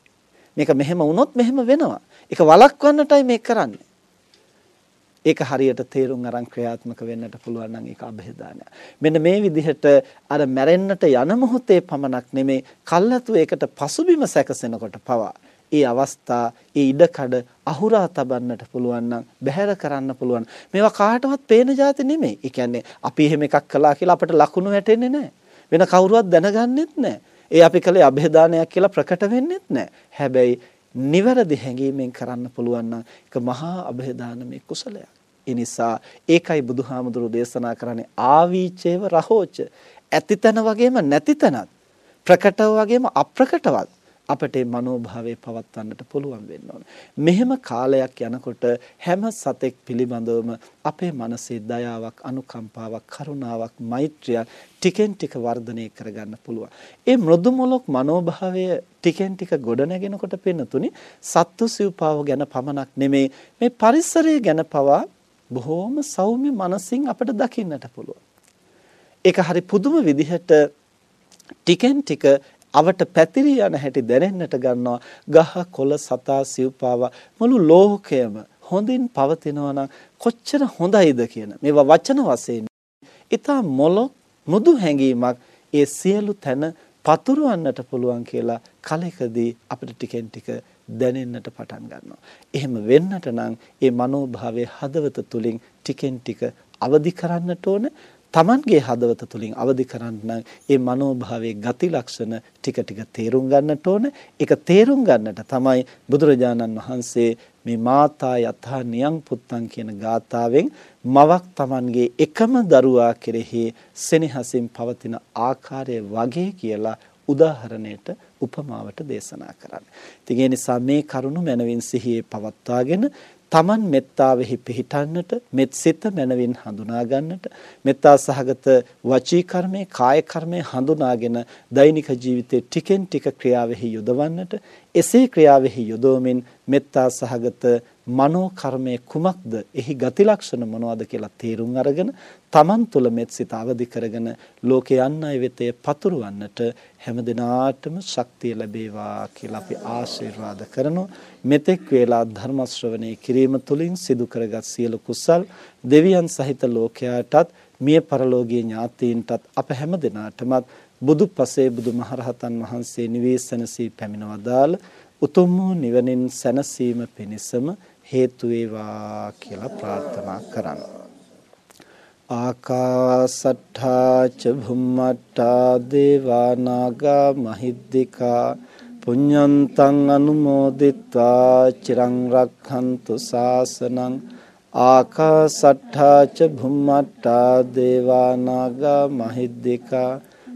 මේක මෙහෙම වුණොත් මෙහෙම වෙනවා. ඒක වළක්වන්නටයි මේ කරන්නේ. ඒක හරියට තේරුම් අරන් ක්‍රියාත්මක වෙන්නට පුළුවන් නම් ඒක અભේදානය. මෙන්න මේ විදිහට අර මැරෙන්නට යන මොහොතේ පමණක් නෙමේ කල්ලාතු ඒකට පසුබිම සැකසෙනකොට පවා ඒ අවස්ථා ඒ ඉඩකඩ අහුරා තබන්නට පුළුවන් නම් බැහැර කරන්න පුළුවන්. මේවා කාටවත් පේන જાති නෙමෙයි. ඒ කියන්නේ අපි එහෙම එකක් කළා කියලා අපට ලකුණු වැටෙන්නේ නැහැ. වෙන කවුරුවත් දැනගන්නෙත් නැහැ. ඒ අපි කලේ અભේදානයක් කියලා ප්‍රකට වෙන්නෙත් නැහැ. හැබැයි නිවැරදි හැඟීමෙන් කරන්න පුළුවන් නම් ඒක මහා અભේදානමේ කුසලයක්. ඒ නිසා ඒකයි බුදුහාමුදුරු දේශනා කරන්නේ ආවිචේව රහෝච. ඇතිතන වගේම නැතිතනත් ප්‍රකටව වගේම අප්‍රකටවත් අපට මේ මනෝභාවය පවත්වන්නට පුළුවන් වෙන්න ඕන. මෙහෙම කාලයක් යනකොට හැම සතෙක් පිළිබඳවම අපේ මනසේ දයාවක්, අනුකම්පාවක්, කරුණාවක්, මෛත්‍රියක් ටිකෙන් ටික වර්ධනය කරගන්න පුළුවන්. ඒ මෘදු මොලොක් මනෝභාවය ටිකෙන් ටික ගොඩනගෙනකොට පෙනුතුනි සත්තු සිව්පාව ගැන පමණක් නෙමේ මේ පරිසරය ගැන පවා බොහෝම සෞම්‍ය මනසින් අපිට දකින්නට පුළුවන්. ඒක හරි පුදුම විදිහට ටිකෙන් ටික අවට පැතිරී යන හැටි දැනෙන්නට ගන්නවා ගහ කොළ සතා සිව්පාව මුළු ලෝකයම හොඳින් පවතිනවා නම් කොච්චර හොඳයිද කියන මේවා වචන වශයෙන් ඊටා මොලොක් මුදු හැඟීමක් ඒ සියලු තැන පතුරවන්නට පුළුවන් කියලා කලකදී අපිට ටිකෙන් ටික දැනෙන්නට පටන් ගන්නවා. එහෙම වෙන්නට නම් ඒ මනෝභාවයේ හදවත තුලින් ටිකෙන් ටික අවදි කරන්නට ඕන. Tamanගේ හදවත තුලින් අවදි කරන්න ඒ මනෝභාවයේ ගති ලක්ෂණ ටික ටික තේරුම් ගන්නට ඕන. ඒක තේරුම් ගන්නට තමයි බුදුරජාණන් වහන්සේ මේ මාතා යථා නියං පුත්තං කියන ගාථාවෙන් මවක් Tamanගේ එකම දරුවා කෙරෙහි සෙනෙහසින් පවතින ආකාරය වගේ කියලා උදාහරණයට උපමාවට දේශනා කරන්නේ. ඉතින් ඒ නිසා මේ කරුණ මනවින් සිහියේ පවත්වාගෙන තමන් මෙත්තාවෙහි පිහිටන්නට මෙත් සිත මනවින් හඳුනා ගන්නට මෙත්තා සහගත වචී කර්මයේ කාය කර්මයේ හඳුනාගෙන දෛනික ජීවිතයේ ටිකෙන් ටික ක්‍රියාවෙහි යොදවන්නට එසේ ක්‍රියාවෙහි යොදවමින් මෙත්තා සහගත මනෝ කර්මයේ කුමක්ද? එහි ගති ලක්ෂණ මොනවද කියලා තේරුම් අරගෙන තමන් තුළ මෙත් සිත අවදි කරගෙන ලෝකේ යන්න අය වෙතේ පතුරවන්නට හැම දිනාටම ශක්තිය ලැබේවා කියලා අපි ආශිර්වාද කරනවා. මෙතෙක් වේලා ධර්ම ශ්‍රවණේ කිරීම තුළින් සිදු කරගත් සියලු කුසල් දෙවියන් සහිත ලෝකයාටත් මිය පරලෝකීය ඥාතීන්ටත් අප හැම දිනාටමත් බුදු පසේ බුදුමහරහතන් වහන්සේ නිවේසනසී පැමිණවදාල උතුම් වූ නිවනින් සැනසීම පිණිසම හේතු වේවා කියලා ප්‍රාර්ථනා කරන්න. ආකාසට්ඨා ච භුම්මට්ඨා දේවා නාග මහිද්దికා පුඤ්ඤන්තං අනුමෝදිත්වා චිරං රක්ඛන්තු සාසනං ආකාසට්ඨා ච භුම්මට්ඨා දේවා නාග මහිද්దికා